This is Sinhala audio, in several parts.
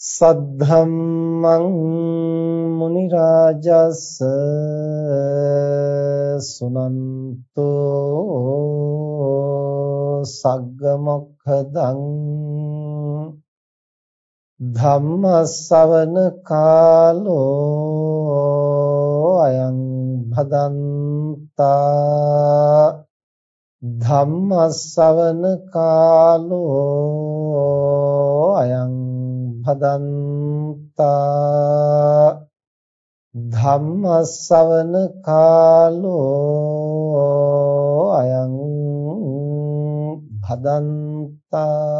සද්ධම්මං මුනි රාජස් සුනන්තෝ සග්ග මොක්ඛදං ධම්ම ස්සවන කාලෝ අයං භදන්තා ධම්ම ස්සවන කාලෝ අයං භදන්තා ධම්ම ස්සවන කාලෝ අයං භදන්තා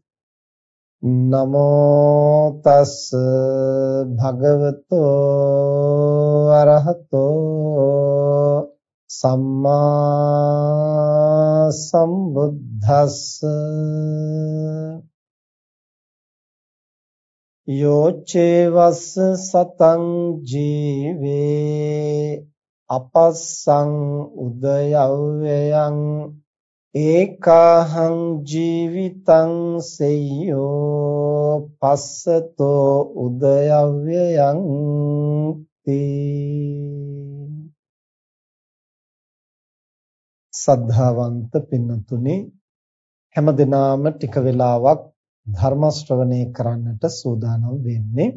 නමෝ තස් භගවතෝ අරහතෝ සම්මා සම්බුද්දස්ස යෝචේ වස්ස සතං ජීවේ අපස්සං උදයව්‍යයන් ඒකාහං ජීවිතං සෙය්‍යෝ පස්සතෝ උදයව්‍යයං සද්ධාවන්ත පින්නතුනි හැම දිනාම ටික වෙලාවක් ධර්ම ශ්‍රවණය කරන්නට සූදානම් වෙන්නේ.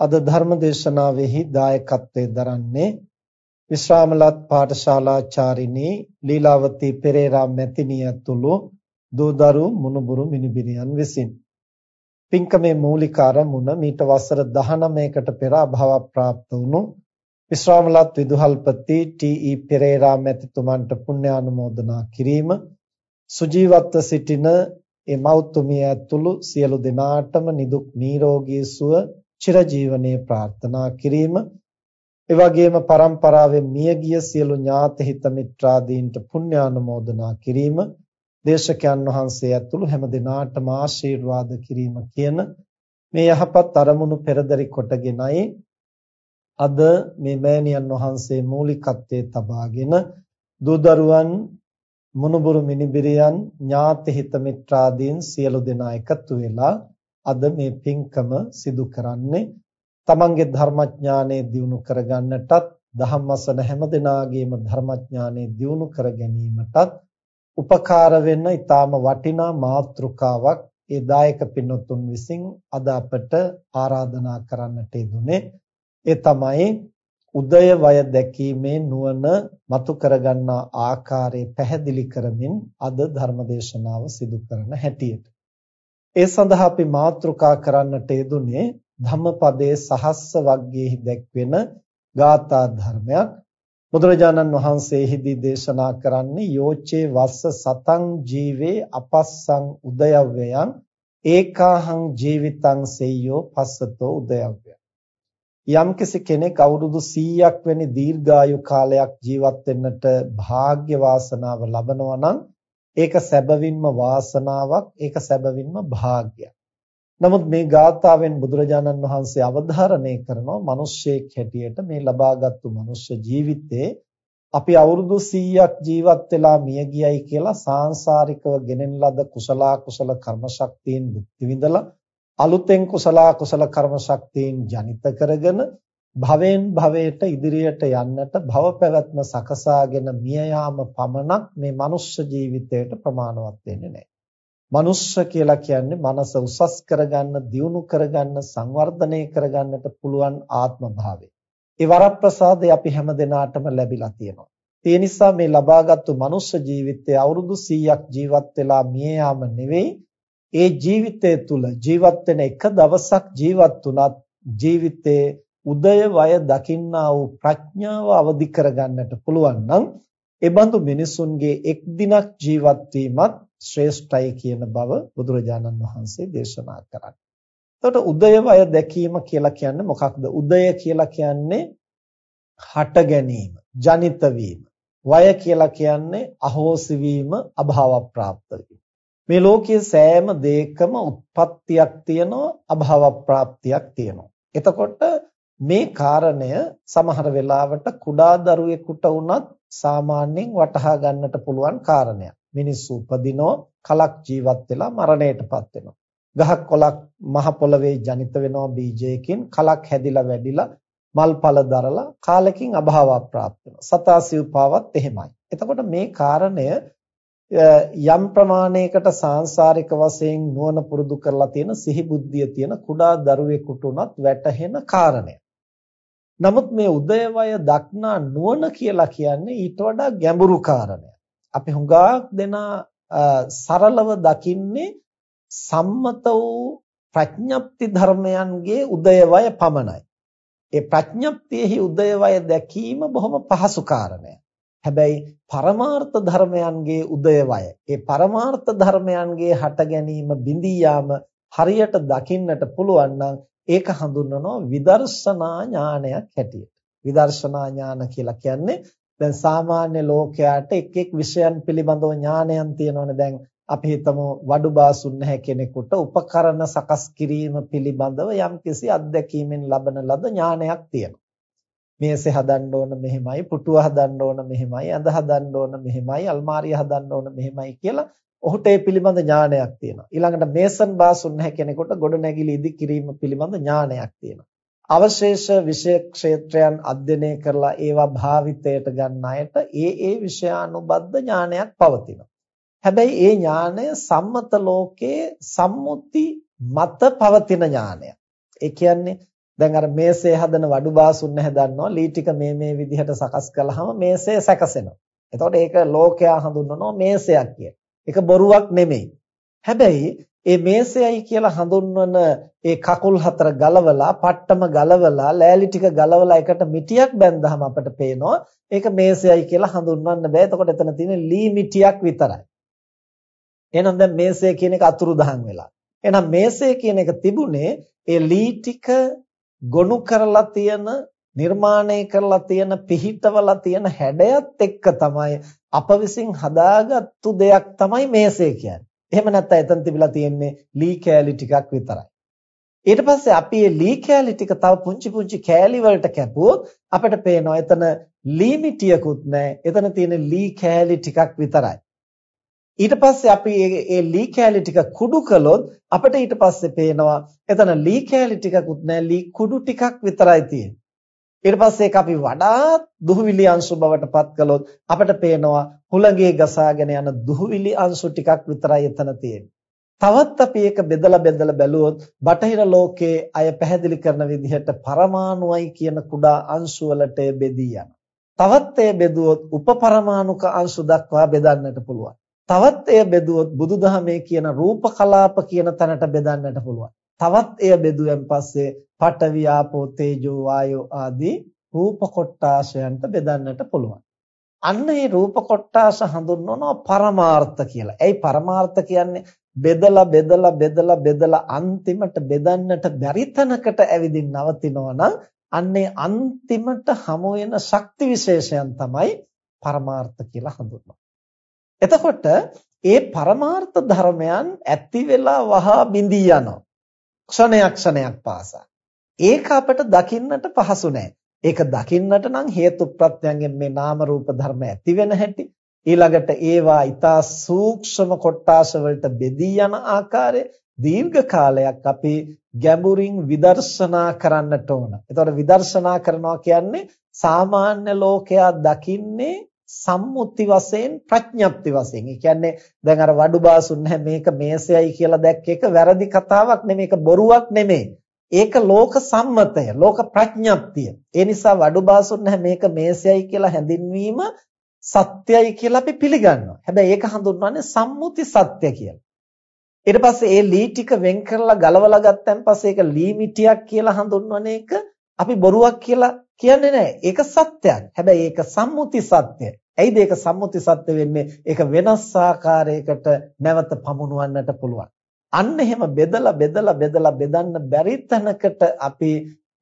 අද ධර්ම දේශනාවෙහි දායකත්වයෙන් දරන්නේ විශ්‍රාමලත් පාඨශාලාචාරිණී ලීලාවතී පෙරේරා මැතිණිය ඇතුළු දූදරු මුණුබුරු මිනිබිරියන් විසින් පින්කමේ මූලික ආරමුණ මීට වසර 19කට පෙර අභාව ප්‍රාප්ත වුණු විශ්‍රාමලත් විදුහල්පති ටී.ඊ. පෙරේරා මැතිතුමන්ට පුණ්‍යානුමෝදනා කිරීම සුජීවත්ව සිටින ඒ මෞතුමිය ඇතුළු සියලු දෙනාටම නිදුක් නිරෝගී සුව චිරජීවනයේ ප්‍රාර්ථනා කිරීම ඒ වගේම પરම්පරාවෙන් මියගිය සියලු ඥාති හිත මිත්‍රාදීන්ට පුණ්‍යානුමෝදනා කිරීම දේශකයන් වහන්සේ ඇතුළු හැම දිනාටම ආශිර්වාද කිරීම කියන මේ යහපත් අරමුණු පෙරදරි කොටගෙනයි අද මේ මෑණියන් වහන්සේ මූලිකත්වයේ තබාගෙන දූදරුවන් මුණුබුරු මිනිබිරියන් ඥාති හිත මිත්‍රාදීන් සියලු දෙනා එකතු වෙලා අද මේ පින්කම සිදු කරන්නේ තමන්ගේ ධර්මඥානය දියුණු කරගන්නටත් ධම්මසන හැම දිනාගේම ධර්මඥානය දියුණු කර ගැනීමටත් උපකාර වෙන්න ඊටාම වටිනා මාතෘකාවක් ඒ දායක පින්වත්තුන් විසින් අද අපට ආරාධනා කරන්නට යෙදුනේ. ඒ තමයි උදය වය දැකීමේ නුවණ මතු කරගන්නා ආකාරය පැහැදිලි කරමින් අද ධර්මදේශනාව සිදු කරන හැටියට. ඒ සඳහා අපි මාතෘකා කරන්නට යෙදුනේ ධම්මපදයේ සහස්ස වග්ගයේහි දැක්වෙන ගාථා ධර්මයක්. බුදුරජාණන් වහන්සේෙහිදී දේශනා කරන්නේ යෝචේ වස්ස සතං ජීවේ අපස්සං උදයව්‍යයන් ඒකාහං ජීවිතං සෙය්‍යෝ පස්සතෝ උදයව්‍ය යම්කිසි කෙනෙක් අවුරුදු 100ක් වැනි දීර්ඝායු කාලයක් ජීවත් වෙන්නට වාග්ය වාසනාව ලබනවා නම් ඒක සැබවින්ම වාසනාවක් ඒක සැබවින්ම භාග්යක් නමුත් මේ ගාථාවෙන් බුදුරජාණන් වහන්සේ අවධාරණය කරනවා මිනිස්සෙක් හැටියට මේ ලබාගත්තු මනුෂ්‍ය ජීවිතේ අපි අවුරුදු 100ක් ජීවත් වෙලා මිය ගියයි කියලා සාංශාරිකව ගෙනෙන ලද කුසල කුසල කර්ම ශක්තියින් භුක්ති විඳලා අලුතෙන් කුසල කුසල කර්ම ශක්තියින් ජනිත කරගෙන භවෙන් භවයට ඉදිරියට යන්නට භව පැවැත්ම සකසාගෙන මිය යාම පමණක් මේ මනුෂ්‍ය ජීවිතයට ප්‍රමාණවත් වෙන්නේ නැහැ. මනුෂ්‍ය කියලා කියන්නේ මනස උසස් කරගන්න, දියුණු කරගන්න, සංවර්ධනය කරගන්නට පුළුවන් ආත්ම භාවය. ඒ වරප්‍රසාදය අපි හැම දිනාටම ලැබිලා තියෙනවා. ඒ නිසා මේ ලබාගත්තු මනුෂ්‍ය ජීවිතය අවුරුදු 100ක් ජීවත් වෙලා මිය යාම නෙවෙයි ඒ ජීවිතය තුල ජීවත් වෙන එක දවසක් ජීවත් වුණත් ජීවිතේ උදය වය දකින්නා වූ ප්‍රඥාව අවදි කරගන්නට පුළුවන් නම් ඒ බඳු මිනිසුන්ගේ එක් දිනක් ජීවත් වීමත් ශ්‍රේෂ්ඨයි කියන බව බුදුරජාණන් වහන්සේ දේශනා කරා. එතකොට උදය වය දැකීම කියලා කියන්නේ මොකක්ද? උදය කියලා කියන්නේ හට ගැනීම, ජනිත වීම. වය කියලා කියන්නේ අහෝසි වීම, අභාව ප්‍රාප්ත වීම. මේ ලෝකයේ සෑම දෙයකම උත්පත්තියක් තියෙනවා, අභාව ප්‍රාප්තියක් තියෙනවා. එතකොට මේ කාරණය සමහර වෙලාවට කුඩා දරුවෙකුට වුණත් සාමාන්‍යයෙන් වටහා ගන්නට පුළුවන් කාරණයක්. මිනිස්සු උපදිනෝ කලක් ජීවත් වෙලා මරණයටපත් වෙනවා. ගහක් කොලක් මහ පොළවේ ජනිත වෙනවා බීජයකින් කලක් හැදිලා වැඩිලා මල්ඵල දරලා කාලෙකින් අභාව ප්‍රාප්ත වෙනවා. සතා සිව්පාවත් එහෙමයි. එතකොට මේ කාරණය යම් ප්‍රමාණයකට සාංශාරික වශයෙන් නුවණ පුරුදු කරලා තියෙන සිහි බුද්ධිය තියෙන කුඩා දරුවෙකුට උනත් වැටහෙන කාරණයක්. නමුත් මේ උදයවය දක්නා නුවණ කියලා කියන්නේ ඊට වඩා ගැඹුරු කාරණයක්. අපි හුඟක් දෙනා සරලව දකින්නේ සම්මත වූ ප්‍රඥප්ති ධර්මයන්ගේ උදයවය පමණයි. ඒ ප්‍රඥප්තියෙහි උදයවය දැකීම බොහොම පහසු කාරණයක්. හැබැයි පරමාර්ථ ධර්මයන්ගේ උදයවය ඒ පරමාර්ථ ධර්මයන්ගේ හට ගැනීම බිඳී යාම හරියට දකින්නට පුළුවන් නම් ඒක හඳුන්වනවා විදර්ශනා ඥානයක් හැටියට. විදර්ශනා ඥාන කියලා කියන්නේ දැන් සාමාන්‍ය ලෝකයාට එක් එක් විෂයන් පිළිබඳව ඥානයන් තියෙනවනේ දැන් අපි හිතමු වඩු බාසුන් නැහැ කෙනෙකුට උපකරණ සකස් කිරීම පිළිබඳව යම්කිසි අත්දැකීමෙන් ලබන ලද ඥානයක් තියෙනවා. මේසෙ හදන්න ඕන මෙහෙමයි, පුටුව හදන්න ඕන මෙහෙමයි, ඇඳ හදන්න ඕන මෙහෙමයි, අල්මාරිය හදන්න ඕන මෙහෙමයි කියලා ඔහුට ඒ පිළිබඳ ඥානයක් තියෙනවා. ඊළඟට මේසන් බාසුන් නැහැ කෙනෙකුට ගොඩනැගිලි ඉදි කිරීම පිළිබඳ ඥානයක් තියෙනවා. අවශේෂ විෂය ක්ෂේත්‍රයන් අධ්‍යයනය කරලා ඒවා භාවිතයට ගන්න අයට ඒ ඒ විෂයානුබද්ධ ඥානයක් පවතිනවා. හැබැයි ඒ ඥානය සම්මත ලෝකයේ සම්මුති මත පවතින ඥානයක්. ඒ කියන්නේ දැන් අර මේසේ හදන වඩු බාසුන් හදන්නවා ලී ටික මේ මේ විදිහට සකස් කළාම මේසේ සැකසෙනවා. එතකොට ඒක ලෝකයා හඳුන්වනවා මේසයක් කියලා. ඒක බොරුවක් නෙමෙයි. හැබැයි ඒ මේසයයි කියලා හඳුන්වන ඒ කකුල් හතර ගලවලා, පට්ටම ගලවලා, ලෑලි ටික ගලවලා එකට මිටියක් බැන්දහම අපිට පේනවා ඒක මේසයයි කියලා හඳුන්වන්න බෑ. එතකොට එතන තියෙන ලී මිටියක් විතරයි. එහෙනම් දැන් මේසය කියන එක අතුරුදහන් වෙලා. එහෙනම් මේසය කියන එක තිබුණේ ඒ ලී ටික ගොනු කරලා තියෙන නිර්මාණය කරලා තියෙන පිහිටවලා තියෙන හැඩයත් එක්ක තමයි අප විසින් හදාගත්තු දෙයක් තමයි මේසය කියන්නේ. එහෙම නැත්නම් එතන තිබිලා තියෙන්නේ ලී කෑලි ටිකක් විතරයි. ඊට පස්සේ අපි මේ ලී කෑලි ටික තව පුංචි පුංචි කෑලි වලට කැපුවොත් අපිට පේනවා එතන ලී මිටියකුත් නැහැ. එතන තියෙන ලී කෑලි ටිකක් විතරයි. ඊට පස්සේ අපි මේ ලී කෑලි ටික කුඩු කළොත් අපිට ඊට පස්සේ පේනවා එතන ලී කෑලි ටිකකුත් නැහැ ලී කුඩු ටිකක් විතරයි තියෙන්නේ. ඊට පස්සේ ඒක අපි වඩාත් දුහවිලි අංශු බවට පත් කළොත් අපිට පේනවා හුළඟේ ගසාගෙන යන දුහවිලි අංශු ටිකක් විතරයි එතන තියෙන්නේ. තවත් අපි ඒක බෙදලා බෙදලා බැලුවොත් බටහිර ලෝකයේ අය පැහැදිලි කරන විදිහට පරමාණුයි කියන කුඩා අංශු වලට බෙදී යනවා. තවත් එය බෙදුවොත් උපපරමාණුක අංශු දක්වා බෙදන්නට පුළුවන්. තවත් එය බෙදුවොත් බුදුදහමේ කියන රූප කලාප කියන තැනට බෙදන්නට පුළුවන්. තවත් එය බෙදුවෙන් පස්සේ පඨවි ආපෝ තේජෝ වායෝ ආදී රූප කොටාශයන්ට බෙදන්නට පුළුවන්. අන්න ඒ රූප කොටාශ හඳුන්වනවා පරමාර්ථ කියලා. ඒයි පරමාර්ථ කියන්නේ බෙදලා බෙදලා බෙදලා බෙදලා අන්තිමට බෙදන්නට බැරි තැනකට ඇවිදින් නවතිනවා නම් අන්නේ අන්තිමට හමු වෙන ශක්ති විශේෂයන් තමයි පරමාර්ථ කියලා හඳුන්වන්නේ. එතකොට ඒ පරමාර්ථ ධර්මයන් ඇති වෙලා වහා බිඳී යනවා. ක්ෂණයක් ක්ෂණයක් පාසා. ඒක අපට දකින්නට පහසු නෑ. ඒක දකින්නට නම් හේතු ප්‍රත්‍යයෙන් මේ නාම රූප ධර්ම ඇති වෙන හැටි ඊළඟට ඒවා ඊතා සූක්ෂම කොටාස වලට බෙදී යන ආකාරය දීර්ඝ කාලයක් අපි ගැඹුරින් විදර්ශනා කරන්නට ඕන. එතකොට විදර්ශනා කරනවා කියන්නේ සාමාන්‍ය ලෝකයා දකින්නේ සම්මුති වශයෙන් ප්‍රඥප්ති වශයෙන්. ඒ කියන්නේ දැන් අර වඩු බාසුන් නැහැ මේක මේසයයි කියලා දැක්ක එක වැරදි කතාවක් නෙමෙයි මේක බොරුවක් නෙමෙයි. ඒක ලෝක සම්මතය, ලෝක ප්‍රඥප්තිය. ඒ නිසා වඩු බාසුන් නැහැ මේක මේසයයි කියලා හැඳින්වීම සත්‍යයි කියලා අපි පිළිගන්නවා. හැබැයි ඒක හඳුන්වන්නේ සම්මුති සත්‍ය කියලා. ඊට පස්සේ ඒ ලී ටික වෙන් කරලා ගලවලා ගත්තන් පස්සේ ඒක ලී මිටියක් කියලා හඳුන්වන එක අපි බොරුවක් කියලා කියන්නේ නැහැ. ඒක සත්‍යයක්. හැබැයි ඒක සම්මුති සත්‍ය. ඇයිද ඒක සම්මුති සත්‍ය වෙන්නේ? ඒක වෙනස් ආකාරයකට නැවත පමුණුවන්නට පුළුවන්. අන්න එහෙම බෙදලා බෙදලා බෙදලා බෙදන්න බැරි තැනකට අපි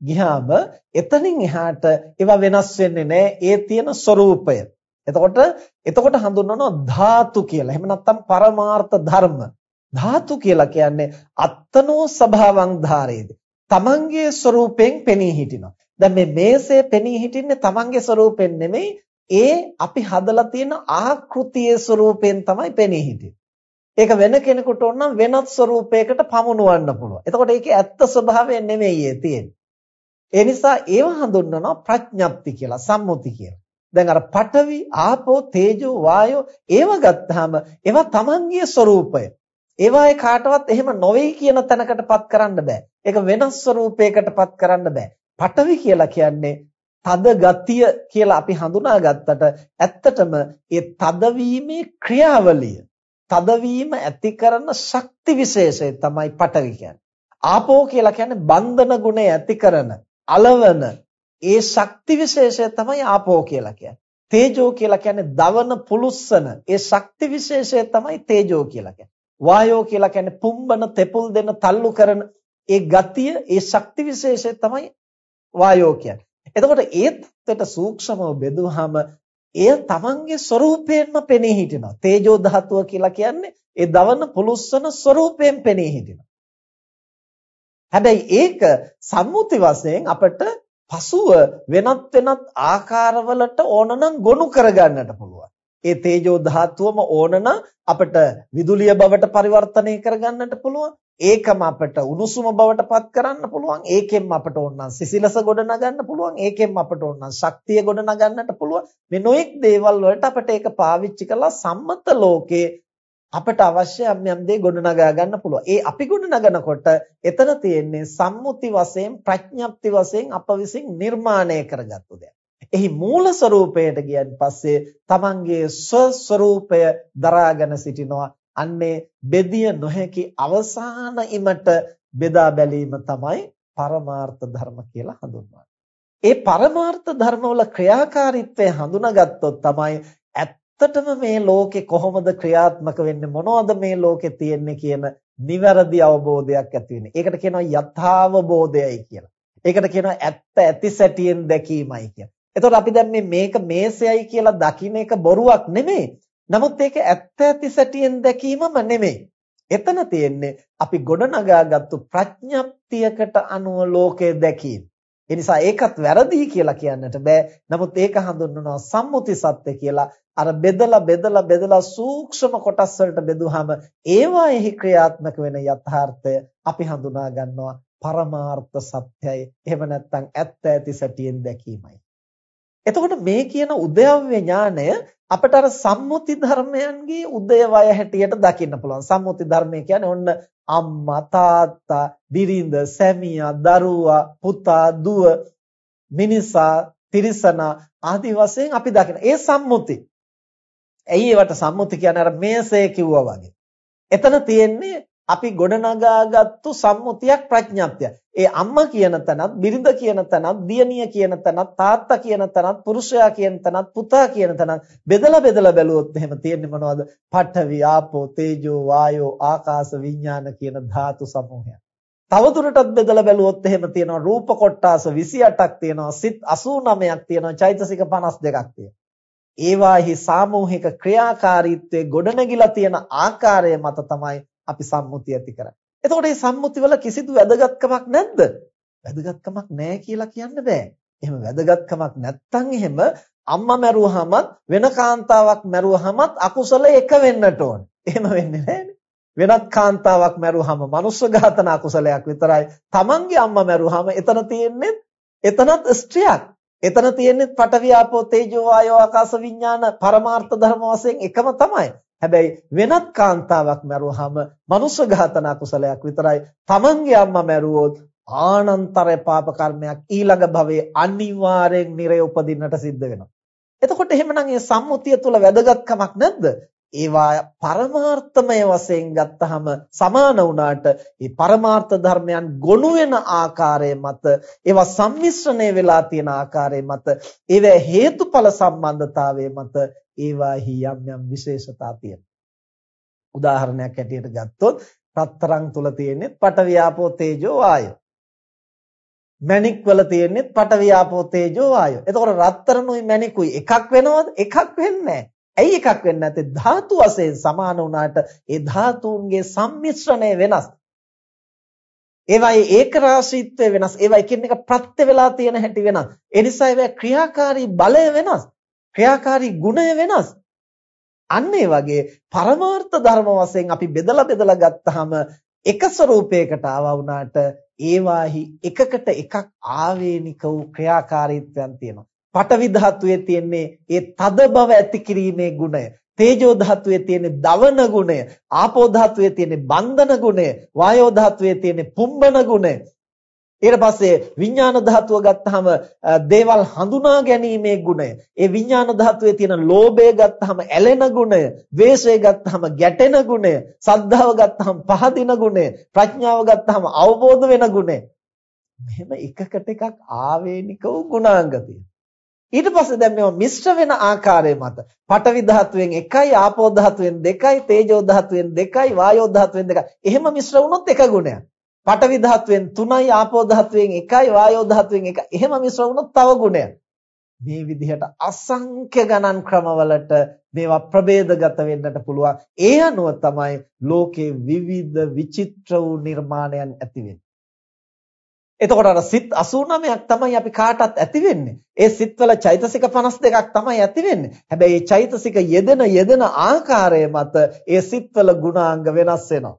ගියාම එතනින් එහාට ඒවා වෙනස් වෙන්නේ නැහැ. ඒ තියෙන ස්වરૂපය. එතකොට එතකොට හඳුන්වනවා ධාතු කියලා. එහෙම නැත්නම් පරමාර්ථ ධර්ම. ධාතු කියලා කියන්නේ අත්තනෝ ස්වභාවං ධාරේති. තමන්ගේ ස්වરૂපයෙන් පෙනී හිටිනවා. දැන් මේ මේසේ පෙනී හිටින්නේ තමන්ගේ ස්වરૂපයෙන් නෙමෙයි ඒ අපි හදලා තියෙන ආකෘතියේ ස්වરૂපයෙන් තමයි පෙනී හිටින්නේ. ඒක වෙන කෙනෙකුට ඕන වෙනත් ස්වરૂපයකට පමුණුවන්න පුළුවන්. එතකොට ඒකේ ඇත්ත ස්වභාවය නෙමෙයි තියෙන්නේ. ඒ නිසා ඒව හඳුන්වනවා ප්‍රඥප්ති කියලා, සම්මුති කියලා. දැන් අර පඨවි, ආපෝ, තේජෝ, වායෝ ඒව ගත්තාම ඒවා Tamanගේ ස්වરૂපය. ඒවායේ කාටවත් එහෙම නොවේ කියන තැනකටපත් කරන්න බෑ. ඒක වෙනස් ස්වરૂපයකටපත් කරන්න බෑ. පඨවි කියලා කියන්නේ තද ගතිය කියලා අපි හඳුනාගත්තට ඇත්තටම ඒ තදවීමේ ක්‍රියාවලිය තදවීම ඇති කරන ශක්ති විශේෂය තමයි පඨවි කියන්නේ. ආපෝ කියලා කියන්නේ බන්ධන ගුණය ඇති කරන අලවන ඒ ශක්ති විශේෂය තමයි ආපෝ කියලා කියන්නේ. තේජෝ කියලා කියන්නේ දවන පුලුස්සන ඒ ශක්ති විශේෂය තමයි තේජෝ කියලා කියන්නේ. වායෝ කියලා කියන්නේ පුම්බන තෙපුල් දෙන තල්ලු කරන ඒ ගතිය ඒ ශක්ති විශේෂය තමයි වායෝ කියන්නේ. එතකොට ඒ තත්ත්වයට සූක්ෂමව බෙදුවාම එය තමන්ගේ ස්වરૂපයෙන්ම පෙනී හිටිනවා. තේජෝ ධාතුව කියලා කියන්නේ ඒ දවන පුලුස්සන ස්වરૂපයෙන් පෙනී හිටිනවා. හැබැයි ඒක සම්මුති වශයෙන් අපිට පසුව වෙනත් වෙනත් ආකාරවලට ඕනනම් ගොනු කරගන්නට පුළුවන්. ඒ තේජෝ ධාතුවම ඕනනම් අපිට විදුලිය බවට පරිවර්තනය කරගන්නට පුළුවන්. ඒකම අපිට උණුසුම බවට පත් කරන්න පුළුවන්. ඒකෙන් අපිට ඕනනම් සිසිලස ගොඩ නගන්න පුළුවන්. ඒකෙන් අපිට ඕනනම් ශක්තිය ගොඩ නගන්නට පුළුවන්. මේ නොඑක් දේවල් වලට අපිට ඒක පාවිච්චි කරලා සම්මත ලෝකයේ අපට අවශ්‍ය යම් යම් දේ ගොඩනගා ගන්න පුළුවන්. ඒ අපි ගොඩනගනකොට එතන තියෙන්නේ සම්මුති වශයෙන් ප්‍රඥප්ති වශයෙන් අප විසින් නිර්මාණය කරගත්තු දෙයක්. එහි මූල ස්වરૂපයට ගියන් පස්සේ තමන්ගේ ස්ව ස්වરૂපය දරාගෙන සිටිනවා. අන්නේ බෙදිය නොහැකි අවසාන ඉමට බෙදා බැලීම තමයි පරමාර්ථ ධර්ම කියලා හඳුන්වන්නේ. ඒ පරමාර්ථ ධර්මවල ක්‍රියාකාරීත්වය හඳුනාගත්තොත් තමයි ඇත්තටම මේ ලෝකේ කොහොමද ක්‍රියාත්මක වෙන්නේ මොනවද මේ ලෝකේ තියෙන්නේ කියන නිවැරදි අවබෝධයක් ඇති වෙන්නේ. ඒකට කියනවා යථාවබෝධයයි කියලා. ඒකට කියනවා ඇත්ත ඇති සැටියෙන් දැකීමයි කියලා. එතකොට අපි දැන් මේ මේක මේසයයි කියලා දකින්න එක බොරුවක් නෙමෙයි. නමුත් ඒක ඇත්ත ඇති සැටියෙන් දැකීමම නෙමෙයි. එතන තියෙන්නේ අපි ගොඩනගාගත්තු ප්‍රඥප්තියකට අනුව ලෝකය දැකීම. ඒ නිසා ඒකත් වැරදි කියලා කියන්නට බෑ. නමුත් ඒක හඳුන්වනවා සම්මුති සත්‍ය කියලා. අර බෙදලා බෙදලා බෙදලා සූක්ෂම කොටස් වලට බෙදුවාම ඒවාෙහි ක්‍රියාත්මක වෙන යථාර්ථය අපි හඳුනා ගන්නවා පරමාර්ථ සත්‍යයි. එහෙම නැත්නම් ඇත්ත ඇති සැටියෙන් දැකීමයි. එතකොට මේ කියන උදයව්‍ය ඥානය අපට අර සම්මුති ධර්මයන්ගේ උදයවය හැටියට දකින්න පුළුවන්. සම්මුති ධර්මය කියන්නේ ඔන්න අම්මා තාත්තා බිරිඳ සැමියා දරුවා පුතා දුව මිනිසා තිරිසනා ආදී වශයෙන් අපි දකින ඒ සම්මුති. ඇයි ඒවට සම්මුති කියන්නේ අර මේසේ කිව්වා වගේ. එතන තියෙන්නේ අපි ගොඩනගාගත්තු සම්මුතියක් ප්‍රඥාප්තිය. ඒ අම්මා කියන තැනත්, බිරිඳ කියන තැනත්, දියණිය කියන තැනත්, තාත්තා කියන තැනත්, පුරුෂයා කියන තැනත්, පුතා කියන තැනත් බෙදලා බෙදලා බැලුවොත් එහෙම තියෙන්නේ මොනවද? පඨවි, ආපෝ, තේජෝ, වායෝ, ආකාශ, විඥාන කියන ධාතු සමූහය. තවදුරටත් බෙදලා බැලුවොත් එහෙම තියෙනවා රූප කොටාස 28ක් තියෙනවා, සිත් 89ක් තියෙනවා, චෛතසික 52ක් තියෙනවා. ඒවාෙහි සාමූහික ක්‍රියාකාරීත්වයේ ගොඩනැගිලා තියෙන ආකාරය මත තමයි අපි සම්මුතිය ඇති කරන්නේ. එතකොට මේ සම්මුතිවල කිසිදු වැදගත්කමක් නැද්ද? වැදගත්කමක් නැහැ කියලා කියන්න බෑ. එහෙම වැදගත්කමක් නැත්තම් එහෙම අම්මා මැරුවාමත් වෙන කාන්තාවක් මැරුවාමත් අකුසල එක වෙන්නට ඕනේ. එහෙම වෙන්නේ නැහැනේ. වෙනත් කාන්තාවක් මැරුවාම මනුස්ස ඝාතන අකුසලයක් විතරයි. Tamange අම්මා මැරුවාම එතන තියෙන්නේ එතනත් ස්ත්‍රියක්. එතන තියෙන්නේ පඨවි ආපෝ තේජෝ වායෝ ආකාශ විඥාන පරමාර්ථ ධර්ම වශයෙන් එකම තමයි. හැබැයි වෙනත් කාන්තාවක් මැරුවාම මනුෂ්‍ය ඝාතන කුසලයක් විතරයි. Tamange අම්මා මැරුවොත් ආනන්තර පාප කර්මයක් ඊළඟ භවයේ අනිවාර්යෙන් නිරය උපදින්නට සිද්ධ වෙනවා. එතකොට එහෙමනම් මේ සම්මුතිය තුල වැදගත්කමක් නැද්ද? ඒවා පරමාර්ථමය වශයෙන් ගත්තහම සමාන වුණාට මේ පරමාර්ථ ධර්මයන් ගොනු වෙන ආකාරය මත ඒවා සම්මිශ්‍රණය වෙලා තියෙන ආකාරය මත ඒවා හේතුඵල සම්බන්ධතාවය මත ඒවාහි යම් යම් විශේෂතා තියෙනවා. උදාහරණයක් ඇටියට ගත්තොත් රත්තරන් තුල තියෙන්නේ පටවියාපෝ තේජෝ වායෝ. මණික් වල තියෙන්නේ පටවියාපෝ තේජෝ වායෝ. එතකොට රත්තරනුයි මණිකුයි එකක් වෙනවද? එකක් වෙන්නේ ඇයි එකක් වෙන්නේ නැත්තේ? ධාතු වශයෙන් සමාන වුණාට ඒ ධාතුන්ගේ සම්මිශ්‍රණය වෙනස්. ඒවායේ ඒක රාශීත්වය වෙනස්. ඒවා එකින් එක ප්‍රත්‍ය වෙලා තියෙන හැටි වෙනස්. ඒ නිසා ඒවා ක්‍රියාකාරී බලය වෙනස්. ක්‍රියාකාරී ගුණය වෙනස්. අන්න ඒ වගේ පරමාර්ථ ධර්ම වශයෙන් අපි බෙදලා බෙදලා ගත්තාම එක ස්වરૂපයකට ආවා වුණාට ඒවාහි එකකට එකක් ආවේනික වූ ක්‍රියාකාරීත්වයන් තියෙනවා. පඨවි ධාතුවේ තියෙන්නේ ඒ තද බව ඇති කිරීමේ ගුණය. තේජෝ ධාතුවේ තියෙන දවන ගුණය, ආපෝ ධාතුවේ තියෙන බන්ධන ගුණය, වායෝ ධාතුවේ තියෙන පුම්බන ගුණය, ඊට පස්සේ විඥාන ධාතුව ගත්තාම දේවල් හඳුනා ගැනීමේ ගුණය. ඒ විඥාන ධාතුවේ තියෙන ලෝභය ගත්තාම ඇලෙන ගුණය, ද්වේෂය ගත්තාම ගැටෙන ගුණය, සද්ධාව ගත්තාම පහදින ගුණය, ප්‍රඥාව ගත්තාම අවබෝධ වෙන ගුණය. මෙහෙම එකකට එකක් ආවේනික වූ ගුණාංග ඊට පස්සේ දැන් මේවා මිශ්‍ර වෙන ආකාරය මත පඨවි ධාතුවෙන් එකයි ආපෝ ධාතුවෙන් දෙකයි තේජෝ ධාතුවෙන් දෙකයි වායෝ ධාතුවෙන් දෙකයි. එහෙම මිශ්‍ර වුණොත් එක ගුණයක්. පඨවි ධාතුවෙන් 3යි ආපෝ ධාතුවෙන් 1යි වායෝ ධාතුවෙන් 1යි. එහෙම මිශ්‍ර වුණොත් තව ගුණයක්. මේ විදිහට අසංඛ්‍ය ගණන් ක්‍රමවලට මේවා ප්‍රභේදගත වෙන්නට පුළුවන්. ඒ අනුව තමයි ලෝකේ විවිධ විචිත්‍ර වූ නිර්මාණයන් ඇති වෙන්නේ. එතකොට අර සිත් 89ක් තමයි අපි කාටත් ඇති වෙන්නේ. ඒ සිත්වල චෛතසික 52ක් තමයි ඇති වෙන්නේ. හැබැයි මේ චෛතසික යෙදෙන යෙදෙන ආකාරය මත ඒ සිත්වල ගුණාංග වෙනස් වෙනවා.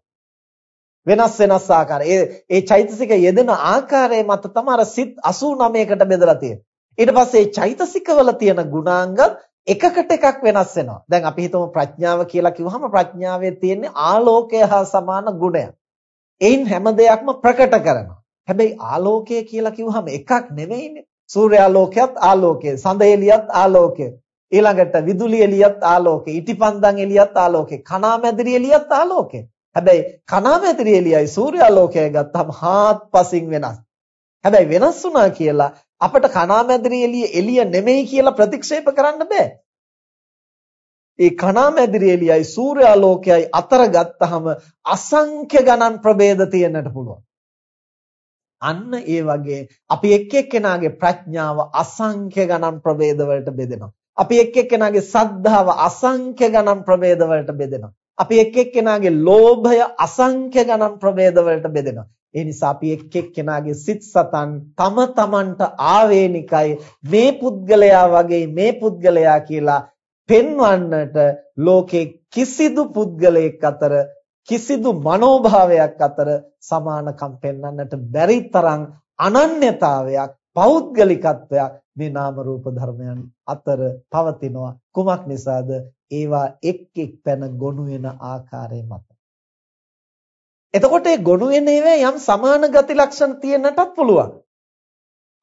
වෙනස් වෙනස් ආකාර. ඒ ඒ චෛතසික යෙදෙන ආකාරය මත තමයි සිත් 89කට බෙදලා තියෙන්නේ. ඊට පස්සේ චෛතසිකවල තියෙන ගුණාංග එකකට එකක් වෙනස් වෙනවා. දැන් අපි හිතමු ප්‍රඥාව කියලා කිව්වහම ප්‍රඥාවේ තියෙන ආලෝකය හා සමාන ගුණයක්. එයින් හැම දෙයක්ම ප්‍රකට කරනවා. හැබැයි ආලෝකය කියලා කිව්වහම එකක් නෙමෙයිනේ. සූර්යාලෝකයත් ආලෝකය, සඳ එළියත් ආලෝකය. ඊළඟට විදුලි එළියත් ආලෝකය, ඉටිපන්දන් එළියත් ආලෝකය, කණාමැදිරි එළියත් ආලෝකය. හැබැයි කණාමැදිරි එළියයි සූර්යාලෝකයයි ගත්තම හාත්පසින් වෙනස්. හැබැයි වෙනස් වුණා කියලා අපිට කණාමැදිරි එළිය එළිය නෙමෙයි කියලා ප්‍රතික්ෂේප කරන්න බෑ. ඒ කණාමැදිරි එළියයි සූර්යාලෝකයයි අතර ගත්තහම අසංඛ්‍ය ගණන් ප්‍රභේද තියෙන්නට පුළුවන්. අන්න ඒ වගේ අපි එක් එක්කෙනාගේ ප්‍රඥාව අසංඛ්‍ය ගණන් ප්‍රභේද වලට බෙදෙනවා. අපි එක් එක්කෙනාගේ සද්ධාව අසංඛ්‍ය ගණන් ප්‍රභේද වලට බෙදෙනවා. අපි එක් එක්කෙනාගේ ලෝභය අසංඛ්‍ය ගණන් ප්‍රභේද වලට බෙදෙනවා. ඒ නිසා අපි එක් එක්කෙනාගේ සිත් සතන් තම තමන්ට ආවේනිකයි මේ පුද්ගලයා වගේ මේ පුද්ගලයා කියලා පෙන්වන්නට ලෝකේ කිසිදු පුද්ගලයෙක් අතර කිසිදු මනෝභාවයක් අතර සමානකම් පෙන්වන්නට බැරි තරම් අනන්‍යතාවයක් පෞද්ගලිකත්වයක් මේ නාම රූප ධර්මයන් අතර පවතිනවා. කුමක් නිසාද? ඒවා එක් එක් තැන ගොනු වෙන ආකාරය මත. එතකොට ඒ ගොනු වෙන ඒවා යම් සමාන ගති ලක්ෂණ තියෙන්නටත් පුළුවන්.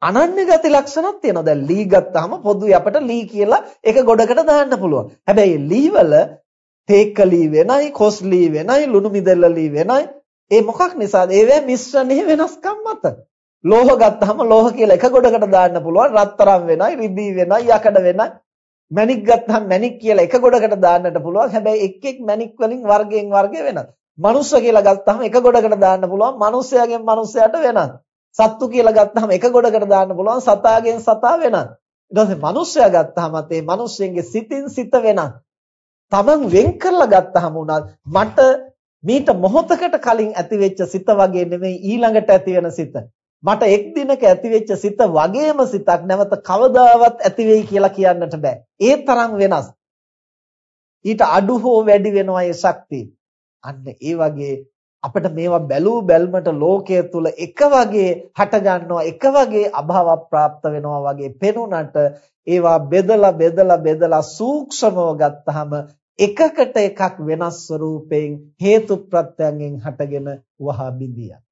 අනන්‍ය ගති ලක්ෂණක් තියෙනවා. දැන් ලී ගත්තාම පොදුයි අපිට ලී කියලා එක ගොඩකට දාන්න පුළුවන්. හැබැයි ලී වල තේක ලී වෙනයි කොස් ලී වෙනයි ලුණු මිදෙල්ල ලී වෙනයි. ඒ මොකක් නිසාද? ඒවා මිශ්‍රණයේ වෙනස්කම් මත. ලෝහ ගත්තාම ලෝහ කියලා එක ගොඩකට දාන්න පුළුවන්. රත්තරන් වෙනයි රිදී වෙනයි යකඩ වෙනයි. මණික් ගත්තාම මණික් කියලා එක ගොඩකට දාන්නට පුළුවන්. හැබැයි එක් එක් මණික් වලින් වර්ගයෙන් වර්ගය වෙනස්. මනුස්ස කියලා ගත්තාම එක ගොඩකට දාන්න පුළුවන්. මනුස්සයාගෙන් මනුස්සයාට වෙනස්. සත්තු කියලා ගත්තාම එක ගොඩකට දාන්න පුළුවන්. සතාගෙන් සතා වෙනස්. ඊට පස්සේ මනුස්සයා ගත්තාමත් ඒ මනුස්සයෙන්ගේ සිතින් සිත වෙනස්. තමන් වෙන් කරලා ගත්තාම උනත් මට මීට මොහොතකට කලින් ඇතිවෙච්ච සිත වගේ නෙමෙයි ඊළඟට ඇති වෙන සිත මට එක් දිනක ඇතිවෙච්ච සිත වගේම සිතක් නැවත කවදාවත් ඇති වෙයි කියලා කියන්නට බෑ. ඒ තරම් වෙනස්. ඊට අඩු හෝ වැඩි වෙනවා ඒ ශක්තිය. අන්න ඒ වගේ අපිට මේවා බැලූ බැල්මට ලෝකයේ තුල එක වගේ හට ගන්නවා එක වගේ අභාව ප්‍රාප්ත වෙනවා වගේ පෙනුනට ඒවා බෙදලා බෙදලා බෙදලා සූක්ෂමව ගත්තාම එකකට එකක් වෙනස් ස්වරූපයෙන් හේතු ප්‍රත්‍යයෙන් හටගෙන වහා බිඳියක්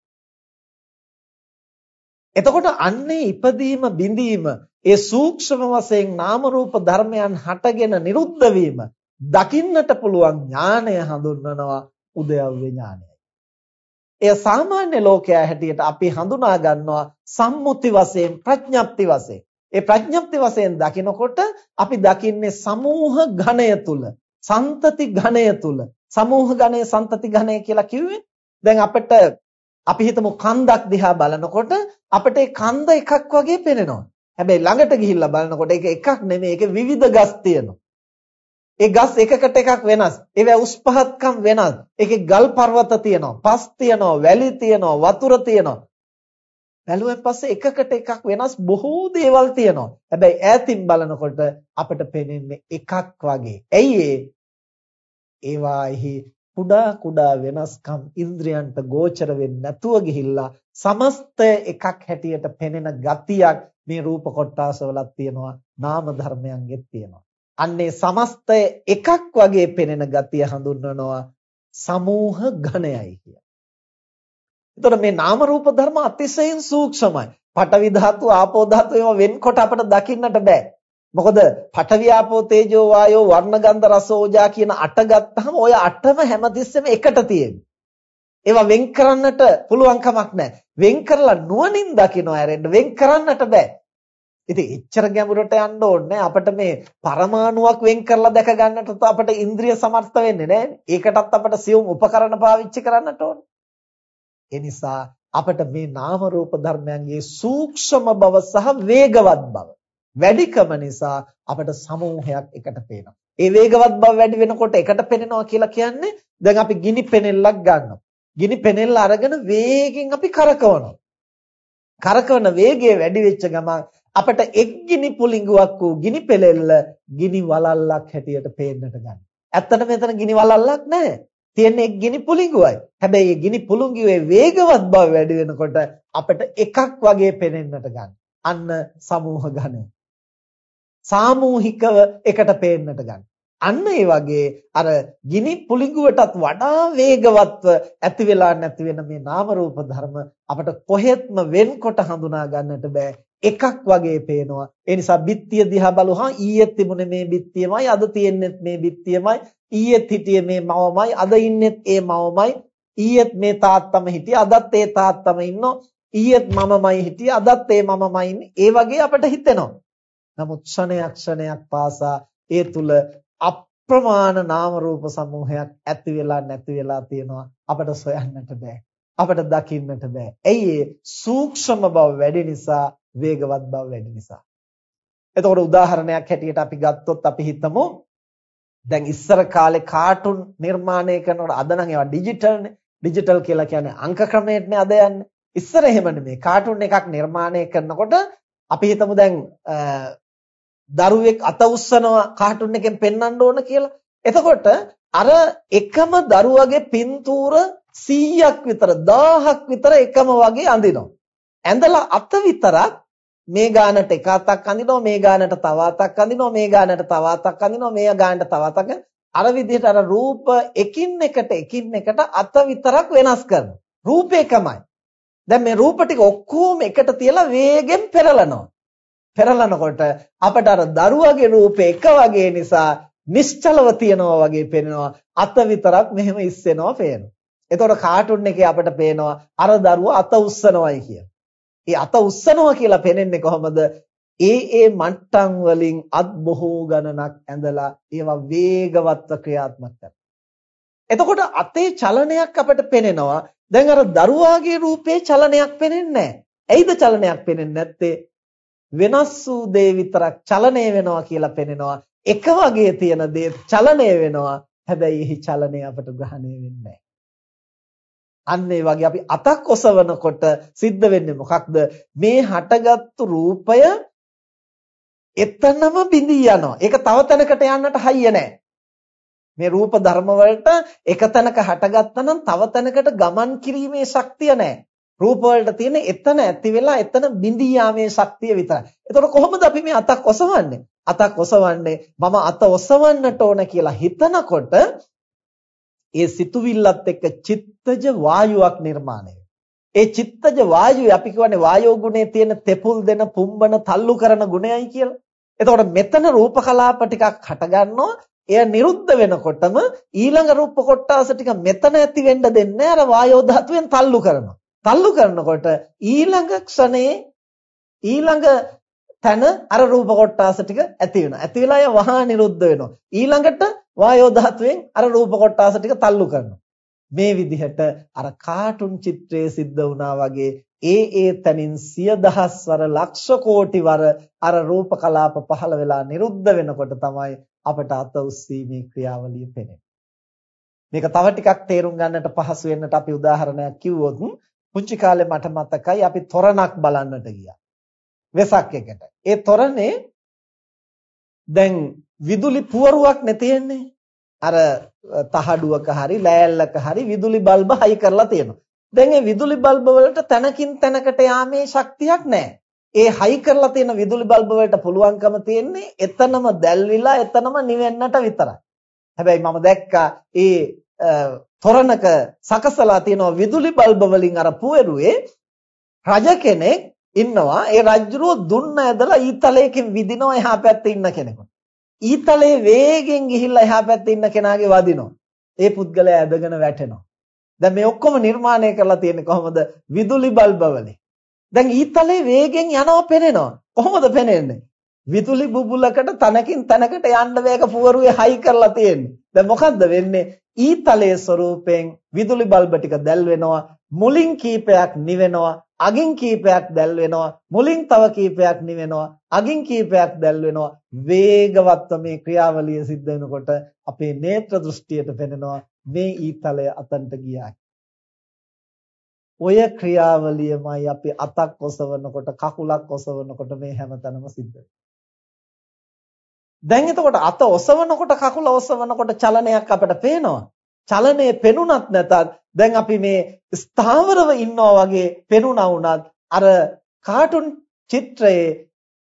එතකොට අන්නේ ඉපදීම බිඳීම ඒ සූක්ෂම වශයෙන් නාම රූප ධර්මයන් හටගෙන නිරුද්ධ වීම දකින්නට පුළුවන් ඥානය හඳුන්වනවා උදයව්‍ය ඥානයයි. එය සාමාන්‍ය ලෝකයා හැටියට අපි හඳුනා ගන්නවා සම්මුති වශයෙන් ප්‍රඥප්ති වශයෙන්. ඒ ප්‍රඥප්ති වශයෙන් දකිනකොට අපි දකින්නේ සමූහ ඝණය තුල, සන්තති ඝණය තුල. සමූහ ඝණය, සන්තති ඝණය කියලා කිව්වේ දැන් අපිට අපි හිතමු කන්දක් දිහා බලනකොට අපිට ඒ කන්ද එකක් වගේ පේනවා. හැබැයි ළඟට ගිහිල්ලා බලනකොට ඒක එකක් නෙමෙයි ඒක විවිධ ගස් තියෙනවා. ඒ ගස් එකකට එකක් වෙනස්. ඒවා උස් පහත්කම් වෙනස්. ඒකේ ගල් පර්වත තියෙනවා, පස් තියෙනවා, වැලි තියෙනවා, වතුර තියෙනවා. බැලුවෙන් පස්සේ එකකට එකක් වෙනස් බොහෝ දේවල් තියෙනවා. හැබැයි ඈතින් බලනකොට අපිට පේන්නේ එකක් වගේ. ඇයි ඒ? ඒවාෙහි කුඩා කුඩා වෙනස්කම් ඉන්ද්‍රයන්ට ගෝචර වෙන්නේ නැතුව ගිහිල්ලා සමස්තය එකක් හැටියට පෙනෙන ගතියක් මේ රූප කොටාසවලක් තියෙනවා නාම ධර්මයන්ගෙත් තියෙනවා අන්නේ සමස්තය එකක් වගේ පෙනෙන ගතිය හඳුන්වනවා සමූහ ඝණයයි කිය. එතකොට මේ නාම රූප ධර්ම අතිශයින් සූක්ෂමයි. පඨවි ධාතු, ආපෝ ධාතු ඒවා වෙන්කොට අපිට දකින්නට බෑ. මොකද පඨවි ආපෝ තේජෝ වායෝ වර්ණ ගන්ධ රස ඕජා කියන අට ගත්තහම ඔය අටම හැමතිස්සෙම එකට තියෙන්නේ. ඒවා වෙන් කරන්නට පුළුවන් කමක් නැහැ. වෙන් කරලා නුවණින් දකින්න ඇරෙන්න වෙන් කරන්නට බෑ. ඉතින් එච්චර ගැඹුරට යන්න ඕනේ අපිට මේ පරමාණුවක් වෙන් කරලා දැක ගන්නට අපිට ඉන්ද්‍රිය සමර්ථ වෙන්නේ නැහැ. ඒකටත් අපිට සියුම් උපකරණ පාවිච්චි කරන්නට ඕනේ. ඒ නිසා අපිට මේ නාම රූප ධර්මයන්ගේ සූක්ෂම බව සහ වේගවත් බව වැඩිකම නිසා අපිට සමූහයක් එකට පේනවා. ඒ වේගවත් බව වැඩි වෙනකොට එකට පෙනෙනවා කියලා කියන්නේ දැන් අපි ගිනි පෙනෙල්ලක් ගන්නවා. ගිනි පෙනෙල්ල අරගෙන වේගෙන් අපි කරකවනවා. කරකවන වේගය වැඩි වෙච්ච ගමන් අපිට එක් ගිනි පුලිඟුවක් වූ ගිනි පෙලෙල්ල ගිනි වලල්ලක් හැටියට පේන්නට ගන්නවා. ඇත්තට මෙතන ගිනි වලල්ලක් නැහැ. තියෙන්නේ එක් ගිනි පුලිඟුවයි. හැබැයි මේ ගිනි පුලිඟුවේ වේගවත් බව වැඩි වෙනකොට අපිට එකක් වගේ පේනෙන්නට ගන්නවා. අන්න සමූහ ඝනය. සාමූහිකව එකට පේන්නට ගන්න. අන්න ඒ වගේ අර ගිනි පුලිඟුවටත් වඩා වේගවත්ව ඇති වෙලා නැති වෙන මේ නාම රූප ධර්ම අපට කොහෙත්ම වෙන්කොට හඳුනා ගන්නට බෑ එකක් වගේ පේනවා ඒ නිසා බිත්තිය දිහා බලුවා ඊයේ තිබුණේ මේ බිත්තියමයි අද තියෙන්නේත් මේ බිත්තියමයි ඊයේත් හිටියේ මේ මවමයි අද ඉන්නෙත් ඒ මවමයි. ඊයේත් මේ තාත්තම හිටියේ අදත් ඒ තාත්තම ඉන්නෝ ඊයේත් මමමයි හිටියේ අදත් ඒ මමමයි ඉන්නේ. ඒ වගේ අපට හිතෙනවා. නමුත් ක්ෂණයක් ක්ෂණයක් පාසා ඒ තුල අප්‍රමාණ නාම රූප සමූහයක් ඇති වෙලා නැති වෙලා තියෙනවා. අපට සොයන්නට බෑ. අපට දකින්නට බෑ. ඇයි ඒ? සූක්ෂම බව වැඩි නිසා වේගවත් බව වැඩි නිසා. එතකොට උදාහරණයක් හැටියට අපි ගත්තොත් අපි හිතමු දැන් ඉස්සර කාලේ කාටුන් නිර්මාණය කරනකොට අද නම් ඒවා ඩිජිටල්නේ ඩිජිටල් කියලා කියන්නේ අංක ක්‍රමයටනේ අද යන්නේ ඉස්සර එහෙම නෙමෙයි කාටුන් එකක් නිර්මාණය කරනකොට අපි හිතමු දැන් දරුවෙක් අත උස්සනවා කාටුන් එකෙන් පෙන්වන්න ඕන කියලා. එතකොට අර එකම දරුවගේ පින්තූර 100ක් විතර 1000ක් විතර එකම වගේ අඳිනවා. ඇඳලා අත විතරක් මේ ගානට එක අතක් අඳිනවා මේ ගානට තව අතක් අඳිනවා මේ ගානට තව අතක් අඳිනවා මේ ගානට තව අතක් අර විදිහට අර රූප එකින් එකට එකින් එකට අත විතරක් වෙනස් කරනවා. රූපේ එකමයි. දැන් මේ රූප ටික ඔක්කොම එකට තියලා වේගෙන් පෙරලනවා. පෙරලනකොට අපට අර දරුවගේ රූපේ එක වගේ නිසා නිශ්චලව තියනවා වගේ පේනවා අත විතරක් මෙහෙම ඉස්සෙනවා පේනවා. එතකොට කාටුන් එකේ අපට පේනවා අර දරුවා අත උස්සනවායි කිය. ඒ අත උස්සනවා කියලා පේන්නේ කොහොමද? ඒ ඒ මට්ටම් වලින් අත් බොහෝ ගණනක් ඇඳලා ඒවා වේගවත්ව ක්‍රියාත්මක කරනවා. එතකොට අතේ චලනයක් අපට පේනවා. දැන් අර දරුවාගේ රූපේ චලනයක් පේන්නේ නැහැ. ඇයිද චලනයක් පේන්නේ නැත්තේ? වෙනස් වූ දේ විතරක් චලනය වෙනවා කියලා පෙනෙනවා. එක වගේ තියෙන දේ චලනය වෙනවා. හැබැයි එහි චලනය අපට ග්‍රහණය වෙන්නේ අන්න ඒ වගේ අපි අතක් ඔසවනකොට සිද්ධ වෙන්නේ මොකක්ද? මේ හටගත්තු රූපය එතනම බිඳී යනවා. ඒක තව තැනකට යන්නට හයිය නැහැ. මේ රූප ධර්ම වලට එක තැනක හටගත්තා නම් තව තැනකට ගමන් කිරීමේ ශක්තිය නැහැ. රූප වලට තියෙන එතන ඇති වෙලා එතන බිඳී යාමේ ශක්තිය විතරයි. එතකොට කොහොමද අපි මේ අතක් ඔසවන්නේ? අතක් ඔසවන්නේ මම අත ඔසවන්නට ඕන කියලා හිතනකොට ඒ සිතුවිල්ලත් එක්ක චිත්තජ වායුවක් නිර්මාණය ඒ චිත්තජ වායුවේ අපි කියවනේ වායෝ ගුණයේ තියෙන තෙපුල් දෙන පුම්බන තල්ලු කරන ගුණයයි කියලා. එතකොට මෙතන රූප කලාප ටිකක් හට එය නිරුද්ධ වෙනකොටම ඊළඟ රූප කොටාස ටික මෙතන ඇති වෙන්න දෙන්නේ අර වායෝ ධාතුවෙන් තල්ලු කරනවා. තල්ලු කරනකොට ඊළඟ ක්ෂණේ ඊළඟ තැන අර රූප කොටාස ටික ඇති වෙනවා. ඇති වෙලා ය වහා නිරුද්ධ වෙනවා. ඊළඟට වායෝ ධාතුවෙන් අර රූප කොටාස ටික තල්ලු කරනවා. මේ විදිහට අර කාටුන් චිත්‍රයේ සිද්ධ වුණා වගේ ඒ ඒ තනින් සිය දහස්වර ලක්ෂ කෝටි වර අර රූප කලාප පහළ වෙලා නිරුද්ධ වෙනකොට තමයි අපට අත උස්සීමේ ක්‍රියාවලිය පෙනෙන්නේ. මේක තව ටිකක් තේරුම් ගන්නට පහසු වෙන්නට අපි උදාහරණයක් කිව්වොත් පුංචි කාලේ මට මතකයි අපි තොරණක් බලන්නට ගියා. වෙසක් එකට. ඒ තොරණේ දැන් විදුලි පුවරුවක් නේ තියෙන්නේ. අර තහඩුවක හරි ලෑල්ලක හරි විදුලි බල්බ හයි කරලා තියෙනවා. දැන් මේ විදුලි බල්බ වලට තනකින් තැනකට යාමේ ශක්තියක් නැහැ. ඒ හයි කරලා තියෙන විදුලි බල්බ වලට පුළුවන්කම තියෙන්නේ එතනම දැල්විලා එතනම නිවෙන්නට විතරයි. හැබැයි මම දැක්කා ඒ තොරණක සකසලා තියෙන විදුලි බල්බ වලින් අර පුවරුවේ රජ කෙනෙක් ඉන්නවා ඒ රජුරෝ දුන්න ඇදලා ඊතලයකින් විදිනවා එහා පැත්තේ ඉන්න කෙනෙකුට. ඊතලයේ වේගෙන් ගිහිල්ලා එහා පැත්තේ ඉන්න කෙනාගේ වදිනවා. ඒ පුද්ගලයා ඇදගෙන වැටෙනවා. දැන් මේ ඔක්කොම නිර්මාණය කරලා තියෙන්නේ කොහොමද? විදුලි බල්බ වලින්. දැන් ඊතලයේ වේගෙන් යනවා පෙනෙනවා. කොහොමද පෙනෙන්නේ? විදුලි බුබුලකට තනකින් තනකට යන්න වේග පුවරුවේ හයි කරලා තියෙන්නේ. දැන් මොකද්ද වෙන්නේ? ඊතලයේ ස්වරූපයෙන් විදුලි බල්බ ටික දැල් වෙනවා. මුලින් කීපයක් නිවෙනවා. අගින් කීපයක් දැල් වෙනවා. මුලින් තව කීපයක් නිවෙනවා. අගින් කීපයක් දැල් වෙනවා. වේගවත්ව මේ ක්‍රියාවලිය සිද්ධ වෙනකොට අපේ නේත්‍ර දෘෂ්ටියට පෙනෙනවා මේ ඊතලය අතන්ට ගියා. ඔය ක්‍රියාවලියමයි අපි අතක් ඔසවනකොට කකුලක් ඔසවනකොට මේ හැමතැනම සිද්ධ දැන් එතකොට අත ඔසවනකොට කකුල ඔසවනකොට චලනයක් අපිට පේනවා. චලනයේ පෙනුනත් නැතත් දැන් අපි මේ ස්ථාවරව ඉන්නවා වගේ පෙනුණා වුණත් අර කාටුන් චිත්‍රයේ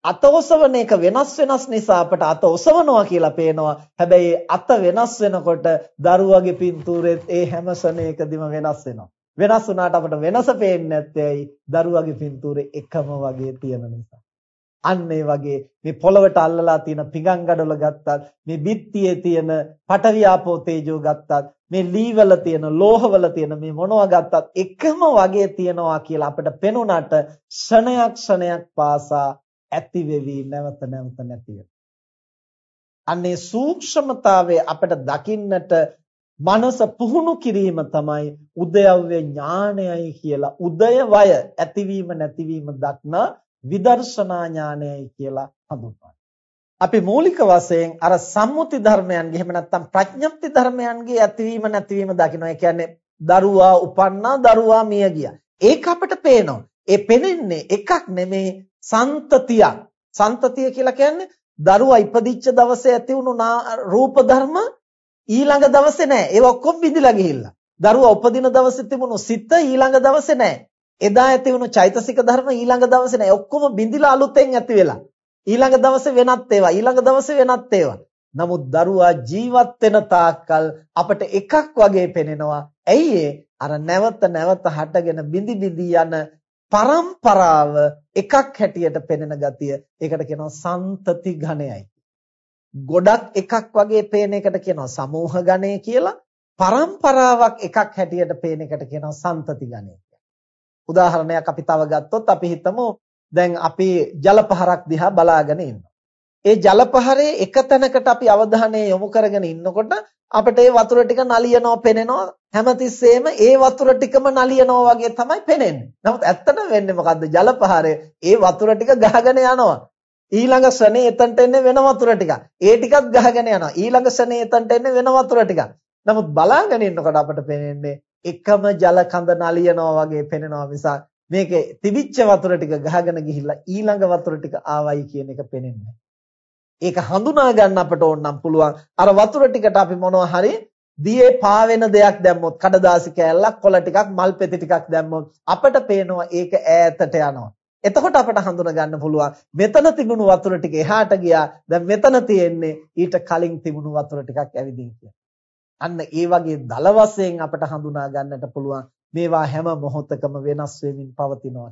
අත ඔසවන එක වෙනස් වෙනස් නිසා අපට අත ඔසවනවා කියලා පේනවා. හැබැයි අත වෙනස් වෙනකොට දරුවගේ පින්තූරෙත් ඒ හැම ශරණයකදීම වෙනස් වෙනවා. වෙනස් වුණාට අපට වෙනස පේන්නේ නැත්තේ ඇයි? දරුවගේ පින්තූරේ එකම වගේ තියෙන නිසා. අන්න ඒ වගේ මේ පොළවට අල්ලලා තියෙන පිඟන් ගඩොල ගත්තත් මේ බිත්තියේ තියෙන පටවියාපෝ තේජෝ ගත්තත් මේ ලීවල තියෙන ලෝහවල තියෙන මේ මොනවා ගත්තත් එකම වගේ තියනවා කියලා අපිට පෙනුනට ක්ෂණයක් ක්ෂණයක් පාසා ඇති වෙවි නැවත නැවත නැති අන්නේ සූක්ෂමතාවය අපිට දකින්නට මනස පුහුණු කිරීම තමයි උදයව්‍ය ඥානයයි කියලා උදය වය ඇතිවීම නැතිවීම දක්නා විදර්ශනා ඥානයයි කියලා හඳුන්වනවා. අපි මූලික වශයෙන් අර සම්මුති ධර්මයන්ගේ එහෙම නැත්නම් ප්‍රඥප්ති ධර්මයන්ගේ ඇතිවීම නැතිවීම දකිනවා. ඒ කියන්නේ දරුවා උපන්නා දරුවා මිය ගියා. ඒක අපිට පේනවා. ඒ පෙනෙන්නේ එකක් නෙමේ සන්තතියක්. සන්තතිය කියලා කියන්නේ දරුවා ඉපදිච්ච දවසේ ඇති වුණු රූප ධර්ම ඊළඟ දවසේ නැහැ. ඒව ඔක්කොම බිඳිලා ගිහිල්ලා. දරුවා උපදින දවසේ තිබුණු සිත ඊළඟ දවසේ නැහැ. එදා ඇති වුණු චෛතසික ධර්ම ඊළඟ දවසේ නැහැ. ඔක්කොම බිඳිලා අලුතෙන් ඇති වෙලා. ඊළඟ දවසේ වෙනත් ඒවා, ඊළඟ දවසේ වෙනත් ඒවා. නමුත් දරුවා ජීවත් වෙන තාක්කල් අපට එකක් වගේ පෙනෙනවා. ඇයි අර නැවත නැවත හටගෙන බිඳි බිඳි යන පරම්පරාව එකක් හැටියට පෙනෙන ගතිය. ඒකට කියනවා සන්තති ඝණයයි. ගොඩක් එකක් වගේ පේන එකට කියනවා සමූහ ඝණය කියලා. පරම්පරාවක් එකක් හැටියට පේන එකට කියනවා සන්තති ඝණය. උදාහරණයක් අපි තව ගත්තොත් අපි හිතමු දැන් අපි ජලපහරක් දිහා බලාගෙන ඉන්නවා. ඒ ජලපහරේ එක තැනකට අපි අවධානය යොමු කරගෙන ඉන්නකොට අපිට ඒ වතුර ටික නලියනවා පෙනෙනවා හැමතිස්සෙම ඒ වතුර ටිකම නලියනවා වගේ තමයි පෙනෙන්නේ. නමුත් ඇත්තටම වෙන්නේ මොකද්ද? ජලපහරේ ඒ වතුර ටික ගහගෙන යනවා. ඊළඟ ශ්‍රනේ එතනට එන්නේ වෙන වතුර ටිකක්. ඒ ටිකත් ගහගෙන යනවා. ඊළඟ ශ්‍රනේ එතනට එන්නේ වෙන වතුර ටිකක්. නමුත් බලාගෙන ඉන්නකොට අපිට පේන්නේ එකම ජල කඳ නලියනවා වගේ පෙනෙනවා මිසක් මේකේ තිබිච්ච වතුර ටික ගහගෙන ගිහිල්ලා ඊළඟ වතුර ටික ආවයි කියන එක පෙනෙන්නේ. ඒක හඳුනා ගන්න අපට ඕන නම් පුළුවන්. අර වතුර ටිකට අපි මොනවා හරි දියේ පාවෙන දෙයක් දැම්මොත් කඩදාසි කෑල්ලක් කොළ ටිකක් මල් පෙති ටිකක් දැම්මොත් අපට පේනවා ඒක ඈතට යනවා. එතකොට අපට හඳුනා ගන්න පුළුවන් මෙතන තිබුණු වතුර ටික එහාට ගියා. දැන් මෙතන තියෙන්නේ ඊට කලින් තිබුණු වතුර ටිකක් ඇවිදින් කියලා. අන්න ඒ වගේ දල වශයෙන් අපට හඳුනා ගන්නට පුළුවන් මේවා හැම මොහොතකම වෙනස් වෙමින් පවතිනවා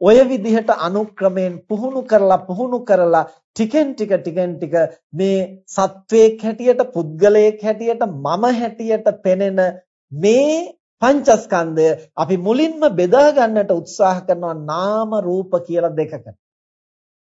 ඔය විදිහට අනුක්‍රමයෙන් පුහුණු කරලා පුහුණු කරලා ටිකෙන් ටික ටිකෙන් ටික මේ සත්වයක් හැටියට පුද්ගලයෙක් හැටියට මම හැටියට පෙනෙන මේ පංචස්කන්ධය අපි මුලින්ම බෙදා ගන්නට උත්සාහ කරනවා නාම රූප කියලා දෙකකට.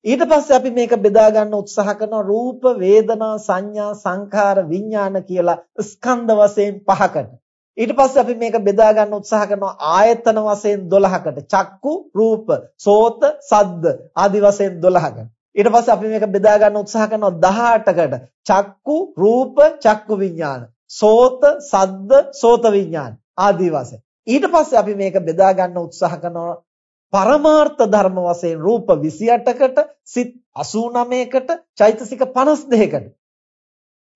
ඊට පස්සේ අපි මේක බෙදා ගන්න උත්සාහ කරනවා රූප වේදනා සංඥා සංඛාර විඥාන කියලා ස්කන්ධ වශයෙන් පහකට. ඊට පස්සේ අපි මේක බෙදා ගන්න උත්සාහ කරනවා ආයතන වශයෙන් 12කට. චක්කු, රූප, සෝත, සද්ද ආදි වශයෙන් 12කට. ඊට පස්සේ අපි මේක බෙදා ගන්න උත්සාහ කරනවා 18කට. චක්කු, රූප, චක්කු විඥාන, සෝත, සද්ද, සෝත විඥාන ආදි වශයෙන්. ඊට පස්සේ අපි මේක බෙදා ගන්න උත්සාහ කරනවා පරමාර්ථ ධර්ම වශයෙන් රූප 28කට සිත් 89කට චෛතසික 52කට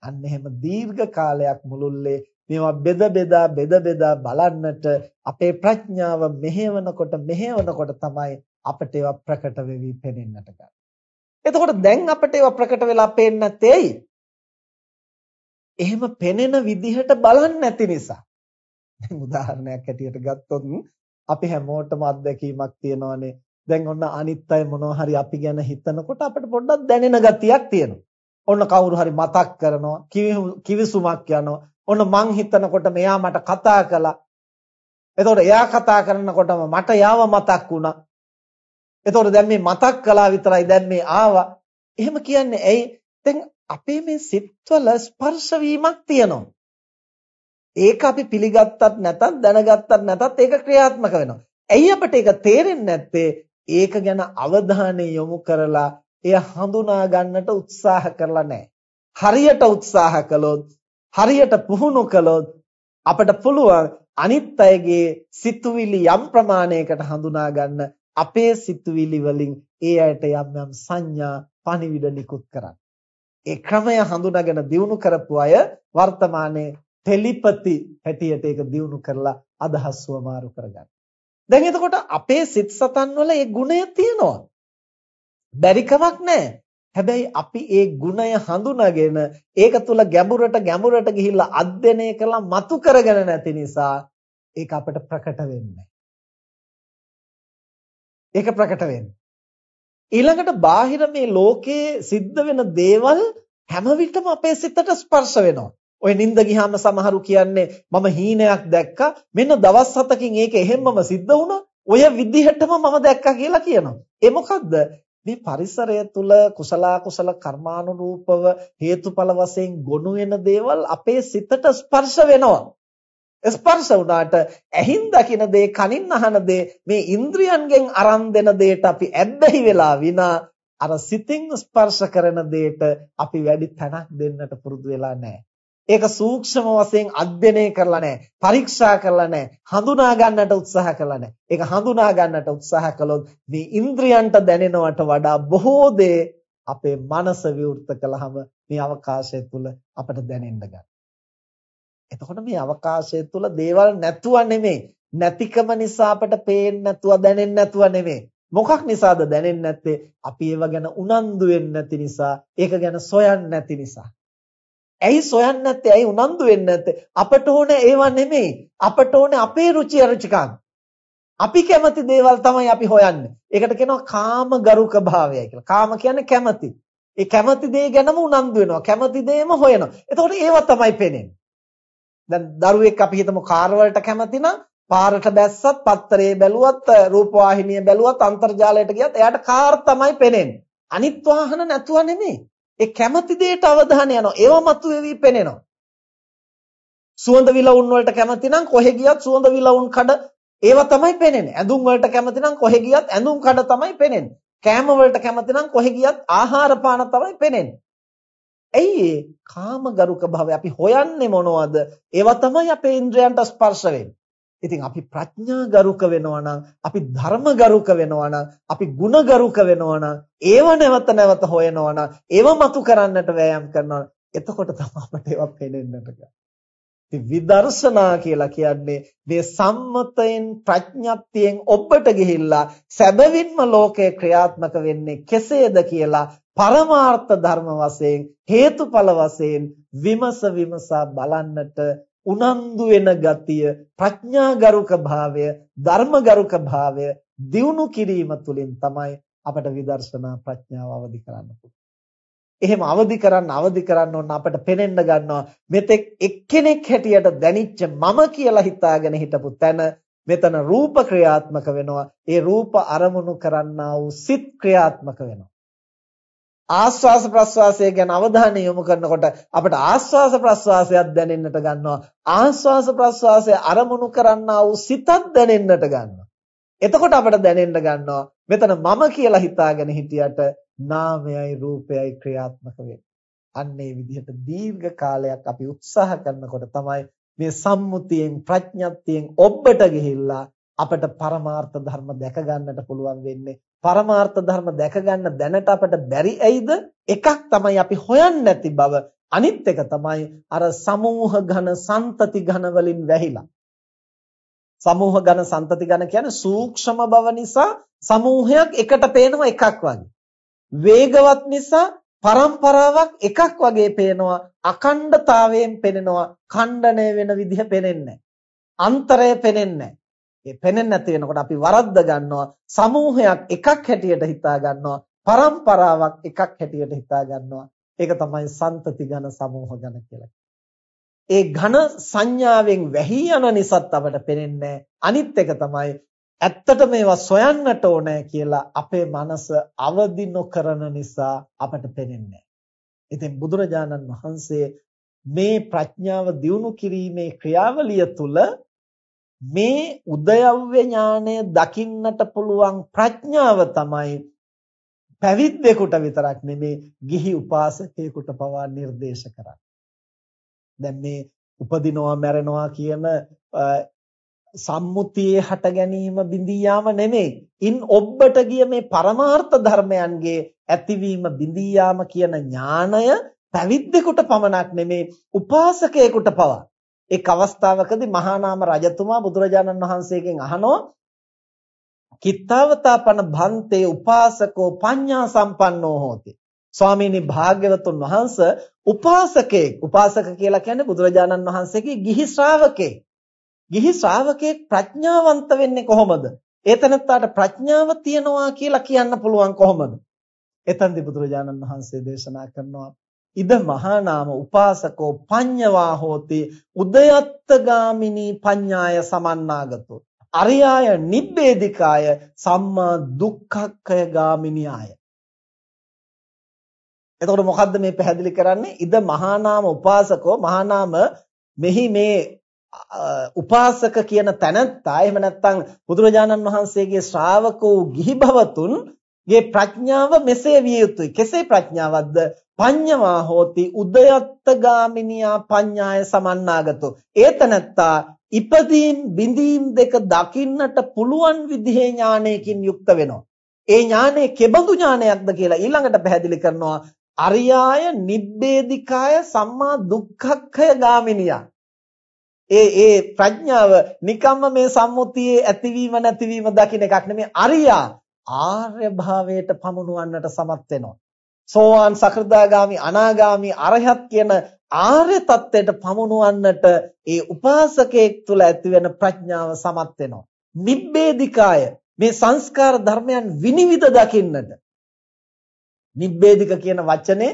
අන්න එහෙම දීර්ඝ කාලයක් මුළුල්ලේ මේවා බෙද බෙදා බෙද බෙදා බලන්නට අපේ ප්‍රඥාව මෙහෙවනකොට මෙහෙවනකොට තමයි අපට ඒවා ප්‍රකට වෙවි පෙනෙන්නට ගන්න. එතකොට දැන් අපට ඒවා ප්‍රකට වෙලා පේන්නේ නැත්තේ එහෙම පෙනෙන විදිහට බලන්නේ නැති නිසා. දැන් උදාහරණයක් ඇටියට ගත්තොත් අපි හැමෝටම අත්දැකීමක් තියෙනවානේ. දැන් ඔන්න අනිත් අය මොනවා හරි අපි ගැන හිතනකොට අපිට පොඩ්ඩක් දැනෙන ගතියක් තියෙනවා. ඔන්න කවුරු හරි මතක් කරනවා, කිවිසුමක් යනවා. ඔන්න මං හිතනකොට මෙයා මට කතා කළා. එතකොට එයා කතා කරනකොටම මට යාව මතක් වුණා. එතකොට දැන් මේ මතක් කළා විතරයි දැන් මේ ආවා. එහෙම කියන්නේ ඇයි? දැන් අපේ මේ සිත්වල ස්පර්ශ වීමක් තියෙනවා. ඒක අපි පිළිගත්තත් නැතත් දැනගත්තත් නැතත් ඒක ක්‍රියාත්මක වෙනවා. ඇයි අපිට ඒක තේරෙන්නේ නැත්තේ? ඒක ගැන අවධානය යොමු කරලා එය හඳුනා ගන්නට උත්සාහ කරලා නැහැ. හරියට උත්සාහ කළොත්, හරියට පුහුණු කළොත් අපිට පුළුවන් අනිත් අයගේ සිතුවිලි යම් ප්‍රමාණයකට හඳුනා ගන්න අපේ සිතුවිලි වලින් ඒ අයට යම් යම් සංඥා පණිවිඩ නිකුත් කරන්න. ඒ ක්‍රමය හඳුනාගෙන දිනු කරපු අය වර්තමානයේ ටෙලිපති හැටියට ඒක දියුණු කරලා අදහස් වමාරු කරගන්න. දැන් එතකොට අපේ සිත් සතන් වල ඒ ගුණය තියෙනවා. බැරි කමක් නැහැ. හැබැයි අපි ඒ ගුණය හඳුනාගෙන ඒක තුල ගැඹුරට ගැඹුරට ගිහිල්ලා අධ්‍යයනය කරලා මතු කරගෙන නැති නිසා ඒක අපිට ප්‍රකට වෙන්නේ ඒක ප්‍රකට වෙන්නේ. ඊළඟට බාහිර මේ ලෝකයේ සිද්ධ වෙන දේවල් හැම විටම අපේ සිතට ස්පර්ශ වෙනවා. ඔය නිින්ද ගියාම සමහරු කියන්නේ මම හීනයක් දැක්කා. මෙන්න දවස් හතකින් ඒක එහෙම්මම සිද්ධ වුණා. ඔය විදිහටම මම දැක්කා කියලා කියනවා. ඒ මොකද්ද? මේ පරිසරය තුල කුසල කුසල කර්මානුරූපව හේතුඵල වශයෙන් ගොනු වෙන දේවල් අපේ සිතට ස්පර්ශ වෙනවා. ස්පර්ශ වුණාට ඇහින් දකින දේ කනින් අහන දේ මේ ඉන්ද්‍රියන්ගෙන් අරන් දෙන දෙයට අපි ඇබ්බැහි වෙලා විනා අර සිතින් ස්පර්ශ කරන දෙයට අපි වැඩි තැනක් දෙන්නට පුරුදු වෙලා නැහැ. ඒක සූක්ෂම වශයෙන් අධ්‍යයනය කරලා නැහැ. පරීක්ෂා කරලා නැහැ. හඳුනා ගන්නට උත්සාහ කරලා නැහැ. ඒක හඳුනා ගන්නට උත්සාහ කළොත් මේ ඉන්ද්‍රියන්ට දැනෙනවට වඩා බොහෝ දේ අපේ මනස විවෘත කළාම මේ අවකාශය තුල අපට දැනෙන්න ගන්නවා. එතකොට මේ අවකාශය තුල දේවල් නැතුව නෙමෙයි. නැතිකම නිසා අපට පේන්නේ නැතුව දැනෙන්නේ නැතුව නෙමෙයි. මොකක් නිසාද දැනෙන්නේ නැත්තේ? අපි ඒව ගැන උනන්දු වෙන්නේ නැති නිසා, ඒක ගැන සොයන්නේ නැති නිසා. ඇයි සොයන්නේ නැත්තේ? ඇයි උනන්දු වෙන්නේ නැත්තේ? අපට ඕනේ ඒවා නෙමෙයි. අපට ඕනේ අපේ රුචි අරුචිකම්. අපි කැමති දේවල් තමයි අපි හොයන්නේ. ඒකට කියනවා කාම ගරුක භාවය කියලා. කාම කියන්නේ කැමති. ඒ කැමති දේ ගැනම උනන්දු වෙනවා. කැමති දේම හොයනවා. එතකොට ඒවා තමයි පේන්නේ. දැන් දරුවෙක් අපි හිතමු කාර් වලට කැමති නම් පාරට බැස්සත් පත්තරේ බැලුවත් රූපවාහිනිය බැලුවත් අන්තර්ජාලයට ගියත් එයාට කාර් තමයි පේන්නේ. අනිත් වාහන නැතුව නෙමෙයි. ඒ කැමති දෙයට අවධානය යනවා. ඒව මතුවේවි පෙනෙනවා. සුවඳ විලවුන් වලට කැමති නම් කොහෙ ගියත් සුවඳ විලවුන් කඩ ඒව තමයි පෙනෙන්නේ. ඇඳුම් වලට කැමති නම් කොහෙ ගියත් ඇඳුම් කඩ තමයි පෙනෙන්නේ. කෑම වලට කැමති නම් කොහෙ ගියත් ආහාර පාන තමයි පෙනෙන්නේ. ඇයි ඒ කාමගරුක භාවය අපි හොයන්නේ මොනවද? ඒවා තමයි අපේ ඉන්ද්‍රයන්ට ස්පර්ශ වෙන්නේ. ඉතින් අපි ප්‍රඥාගරුක වෙනවා නම් අපි ධර්මගරුක වෙනවා නම් අපි ගුණගරුක වෙනවා නම් ඒව නැවත නැවත හොයනවා නම් ඒව මතු කරන්නට වෑයම් කරනවා එතකොට තමයි අපට ඒවා පේනෙන්නට ගන්නේ. ඉතින් විදර්ශනා කියලා කියන්නේ මේ සම්මතයෙන් ප්‍රඥප්තියෙන් ඔබට ගිහිල්ලා සැබවින්ම ලෝකේ ක්‍රියාත්මක වෙන්නේ කෙසේද කියලා පරමාර්ථ ධර්ම වශයෙන් හේතුඵල වශයෙන් විමස විමසා බලන්නට උනන්දු වෙන ගතිය ප්‍රඥාගරුක භාවය ධර්මගරුක භාවය දියුණු කිරීම තුළින් තමයි අපට විදර්ශනා ප්‍රඥාව අවදි කරන්න පුළුවන්. එහෙම අවදි කරන්න අවදි කරන්න ඕන අපට පෙනෙන්න ගන්නවා මෙතෙක් එක්කෙනෙක් හැටියට දැනිච්ච මම කියලා හිතාගෙන හිටපු තැන මෙතන රූප ක්‍රියාත්මක වෙනවා. ඒ රූප අරමුණු කරන්නා වූ සිත් ක්‍රියාත්මක වෙනවා. ආස්වාස ප්‍රස්වාසය ගැන අවධානය යොමු කරනකොට අපිට ආස්වාස ප්‍රස්වාසයක් දැනෙන්නට ගන්නවා. ආස්වාස ප්‍රස්වාසය අරමුණු කරන්නා වූ සිතක් දැනෙන්නට ගන්නවා. එතකොට අපිට දැනෙන්න ගන්නවා මෙතන මම කියලා හිතාගෙන හිටියට නාමයයි රූපයයි ක්‍රියාත්මක වෙන්නේ. අන්න ඒ විදිහට දීර්ඝ කාලයක් අපි උත්සාහ කරනකොට තමයි මේ සම්මුතියෙන් ප්‍රඥප්තියෙන් ඔබට ගිහිල්ලා අපට පරමාර්ථ ධර්ම දැක ගන්නට පුළුවන් වෙන්නේ පරමාර්ථ ධර්ම දැක ගන්න දැනට අපට බැරි ඇයිද? එකක් තමයි අපි හොයන්නේ නැති බව. අනිත් එක තමයි අර සමූහ ඝන සන්තති ඝන වලින් වැහිලා. සමූහ ඝන සන්තති ඝන කියන්නේ සූක්ෂම බව නිසා සමූහයක් එකට පේනවා එකක් වගේ. වේගවත් නිසා પરම්පරාවක් එකක් වගේ පේනවා. අකණ්ඩතාවයෙන් පෙනෙනවා. ඛණ්ඩණය වෙන විදිහ පෙනෙන්නේ අන්තරය පෙනෙන්නේ ඒ පෙනෙන්නේ නැති වෙනකොට අපි වරද්ද ගන්නවා. සමූහයක් එකක් හැටියට හිතා ගන්නවා. પરම්පරාවක් එකක් හැටියට හිතා ගන්නවා. ඒක තමයි සන්තති ඝන සමූහ ඝන කියලා. ඒ ඝන සංඥාවෙන් වැහි යන නිසාත් අපට පෙනෙන්නේ අනිත් එක තමයි ඇත්තට මේවා සොයන්නට ඕනේ කියලා අපේ මනස අවදි නොකරන නිසා අපට පෙනෙන්නේ. ඉතින් බුදුරජාණන් වහන්සේ මේ ප්‍රඥාව දියුණු කිරීමේ ක්‍රියාවලිය තුල මේ උදයව්‍ය ඥානය දකින්නට පුළුවන් ප්‍රඥාව තමයි පැවිද්දෙකුට විතරක් නෙමේ ගිහි උපාසකයෙකුට පවා නිර්දේශ කරන්නේ. දැන් මේ උපදිනවා මැරෙනවා කියන සම්මුතියේ හට ගැනීම බිඳී යාම නෙමෙයි. ඉන් ඔබට ගිය මේ පරමාර්ථ ධර්මයන්ගේ ඇතිවීම බිඳී යාම කියන ඥාණය පැවිද්දෙකුට පමණක් නෙමෙයි උපාසකයෙකුට පවා. එක් අවස්ථාවකදී මහා නාම රජතුමා බුදුරජාණන් වහන්සේගෙන් අහනවා කිත්තවතාපන භන්තේ උපාසකෝ පඤ්ඤා සම්පන්නෝ හෝති. ස්වාමීනි භාග්‍යවතුන් වහන්සේ උපාසකෙක් උපාසක කියලා කියන්නේ බුදුරජාණන් වහන්සේගේ ගිහි ශ්‍රාවකෙක්. ගිහි ශ්‍රාවකෙක් ප්‍රඥාවන්ත වෙන්නේ කොහොමද? ඒතනත්තාට ප්‍රඥාව තියනවා කියලා කියන්න පුළුවන් කොහොමද? එතෙන්දී බුදුරජාණන් වහන්සේ දේශනා කරනවා ඉද මහා නාම උපාසකෝ පඤ්ඤවා හෝති උදයත්තගාමිනී පඤ්ඤාය සමන්නාගතෝ. අරියාය නිබ්බේධිකාය සම්මා දුක්ඛක්ඛය ගාමිනියාය. එතකොට මොකද්ද මේ පැහැදිලි කරන්නේ? ඉද මහා නාම උපාසකෝ මහා නාම මෙහි මේ උපාසක කියන තැනත්තා එහෙම නැත්නම් බුදුරජාණන් වහන්සේගේ ශ්‍රාවකෝ ගිහි භවතුන්ගේ ප්‍රඥාව මෙසේ විය යුතුයි. කෙසේ ප්‍රඥාවක්ද? පඤ්ඤවා හෝති උදයත්ත ගාමිනියා පඤ්ඤාය සමන්නාගතෝ. ඒතනත්තා ඉපදීම් බිඳීම් දෙක දකින්නට පුළුවන් විදිහේ ඥානයකින් යුක්ත වෙනවා. ඒ ඥානය කෙබඳු ඥානයක්ද කියලා ඊළඟට පැහැදිලි කරනවා. අරියාය නිබ්බේධිකාය සම්මා දුක්ඛක්ඛය ගාමිනියා ඒ ඒ ප්‍රඥාව නිකම්ම මේ සම්මුතියේ ඇතිවීම නැතිවීම දකින්න එකක් නෙමෙයි අරියා ආර්ය භාවයට පමුණුවන්නට සමත් වෙනවා. සෝවාන් සකෘදාගාමි අනාගාමි අරහත් කියන ආර්ය தත්ත්වයට පමුණුවන්නට ඒ උපාසකයෙක් තුළ ඇතිවෙන ප්‍රඥාව සමත් වෙනවා. නිබ්බේධිකාය මේ සංස්කාර ධර්මයන් විනිවිද දකින්නට නිබ්බේධික කියන වචනේ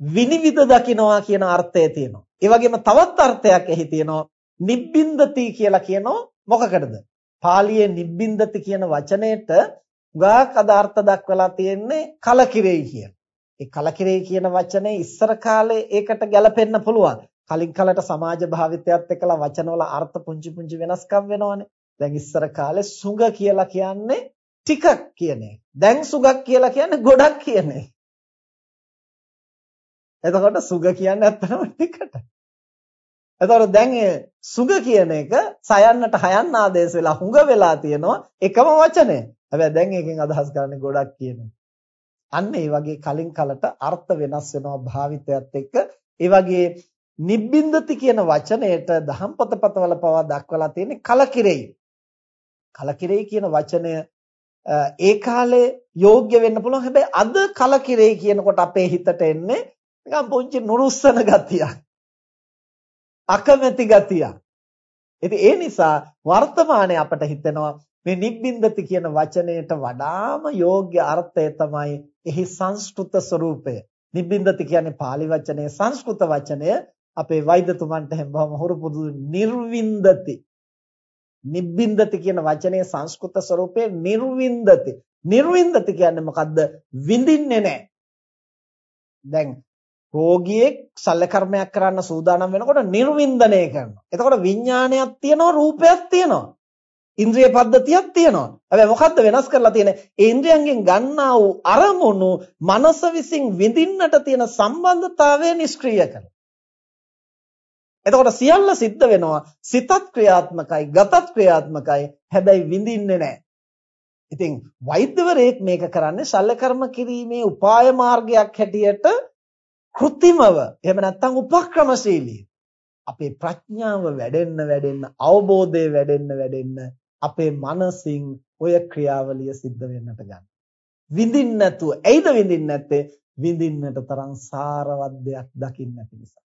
විනිවිද දකින්නවා කියන අර්ථය තියෙනවා. ඒ වගේම තවත් අර්ථයක් එහි තියෙනවා නිබ්බින්දති කියලා කියනෝ මොකකටද? පාලියේ නිබ්බින්දති කියන වචනයට ගාක් අදාර්ථ දක්වලා තියෙන්නේ කලකිරෙයි කියන. ඒ කලකිරෙයි කියන වචනේ ඉස්සර කාලේ ඒකට ගැලපෙන්න පුළුවන්. කලින් කලට සමාජ භාවිතයත් එක්කලා වචනවල අර්ථ පුංචි පුංචි වෙනස්කම් වෙනවනේ. දැන් ඉස්සර කාලේ සුඟ කියලා කියන්නේ ටිකක් කියන එක. දැන් සුගක් කියලා කියන්නේ ගොඩක් කියන එක. එතකොට සුග කියන්නේ ඇත්තම ටිකට. එතකොට දැන් ඒ සුග කියන එක සයන්නට හයන්න ආදේශ වෙලා හුඟ වෙලා තියෙනවා එකම වචනය. හැබැයි දැන් එකෙන් අදහස් කරන්නේ ගොඩක් කියන අන්න ඒ වගේ කලින් කලට අර්ථ වෙනස් වෙනවා භාවිතයත් එක්ක. ඒ වගේ නිබ්බින්දති කියන වචනයට දහම් පොතපතවල පවා දක්වලා තියෙන්නේ කලකිරෙයි. කලකිරෙයි කියන වචනය ඒ කාලේ යෝග්‍ය වෙන්න පුළුවන්. හැබැයි අද කලකිරෙයි කියනකොට අපේ හිතට එන්නේ නිකන් පුංචි නුරුස්සන ගතියක්. අකමැති ගතියක්. ඉතින් ඒ නිසා වර්තමානයේ අපට හිතෙනවා මේ නිබ්බින්දති කියන වචනයට වඩාම යෝග්‍ය අර්ථය තමයි එහි සංස්කෘත ස්වરૂපය. නිබ්බින්දති කියන්නේ pāli වචනයේ සංස්කෘත වචනය අපේ වෛද්‍යතුමන්ට හැමෝම හුරු පුදු නිර්වින්දති. නිබ්බින්දති කියන වචනයේ සංස්කෘත ස්වરૂපය නිර්වින්දති. නිර්වින්දති කියන්නේ මොකද්ද? විඳින්නේ නැහැ. දැන් රෝගියෙක් ශල්‍ය කර්මයක් කරන්න සූදානම් වෙනකොට නිර්වින්දනය කරනවා. එතකොට විඥානයක් තියෙනවා රූපයක් තියෙනවා. ඉන්ද්‍රිය පද්ධතියක් තියෙනවා. හැබැයි මොකද්ද වෙනස් කරලා තියෙන්නේ? ඒ ඉන්ද්‍රියන්ගෙන් ගන්නා වූ අරමුණු මනස විසින් විඳින්නට තියෙන සම්බන්ධතාවය නිෂ්ක්‍රීය කරනවා. එතකොට සියල්ල සිද්ධ වෙනවා සිතත් ක්‍රියාත්මකයි, ගතත් ක්‍රියාත්මකයි. හැබැයි විඳින්නේ නැහැ. ඉතින් වෛද්‍යවරයෙක් මේක කරන්නේ ශල්‍ය කර්ම කිරීමේ උපාය මාර්ගයක් හැටියට કૃතිමව එහෙම නැත්නම් උපක්‍රමශීලී අපේ ප්‍රඥාව වැඩෙන්න වැඩෙන්න අවබෝධය වැඩෙන්න වැඩෙන්න අපේ මනසින් ඔය ක්‍රියාවලිය සිද්ධ වෙන්නට ගන්න. විඳින්න නැතුව ඇයිද විඳින්න නැත්තේ? විඳින්නට තරම් සාරවත් දෙයක් දකින්න නැති නිසා.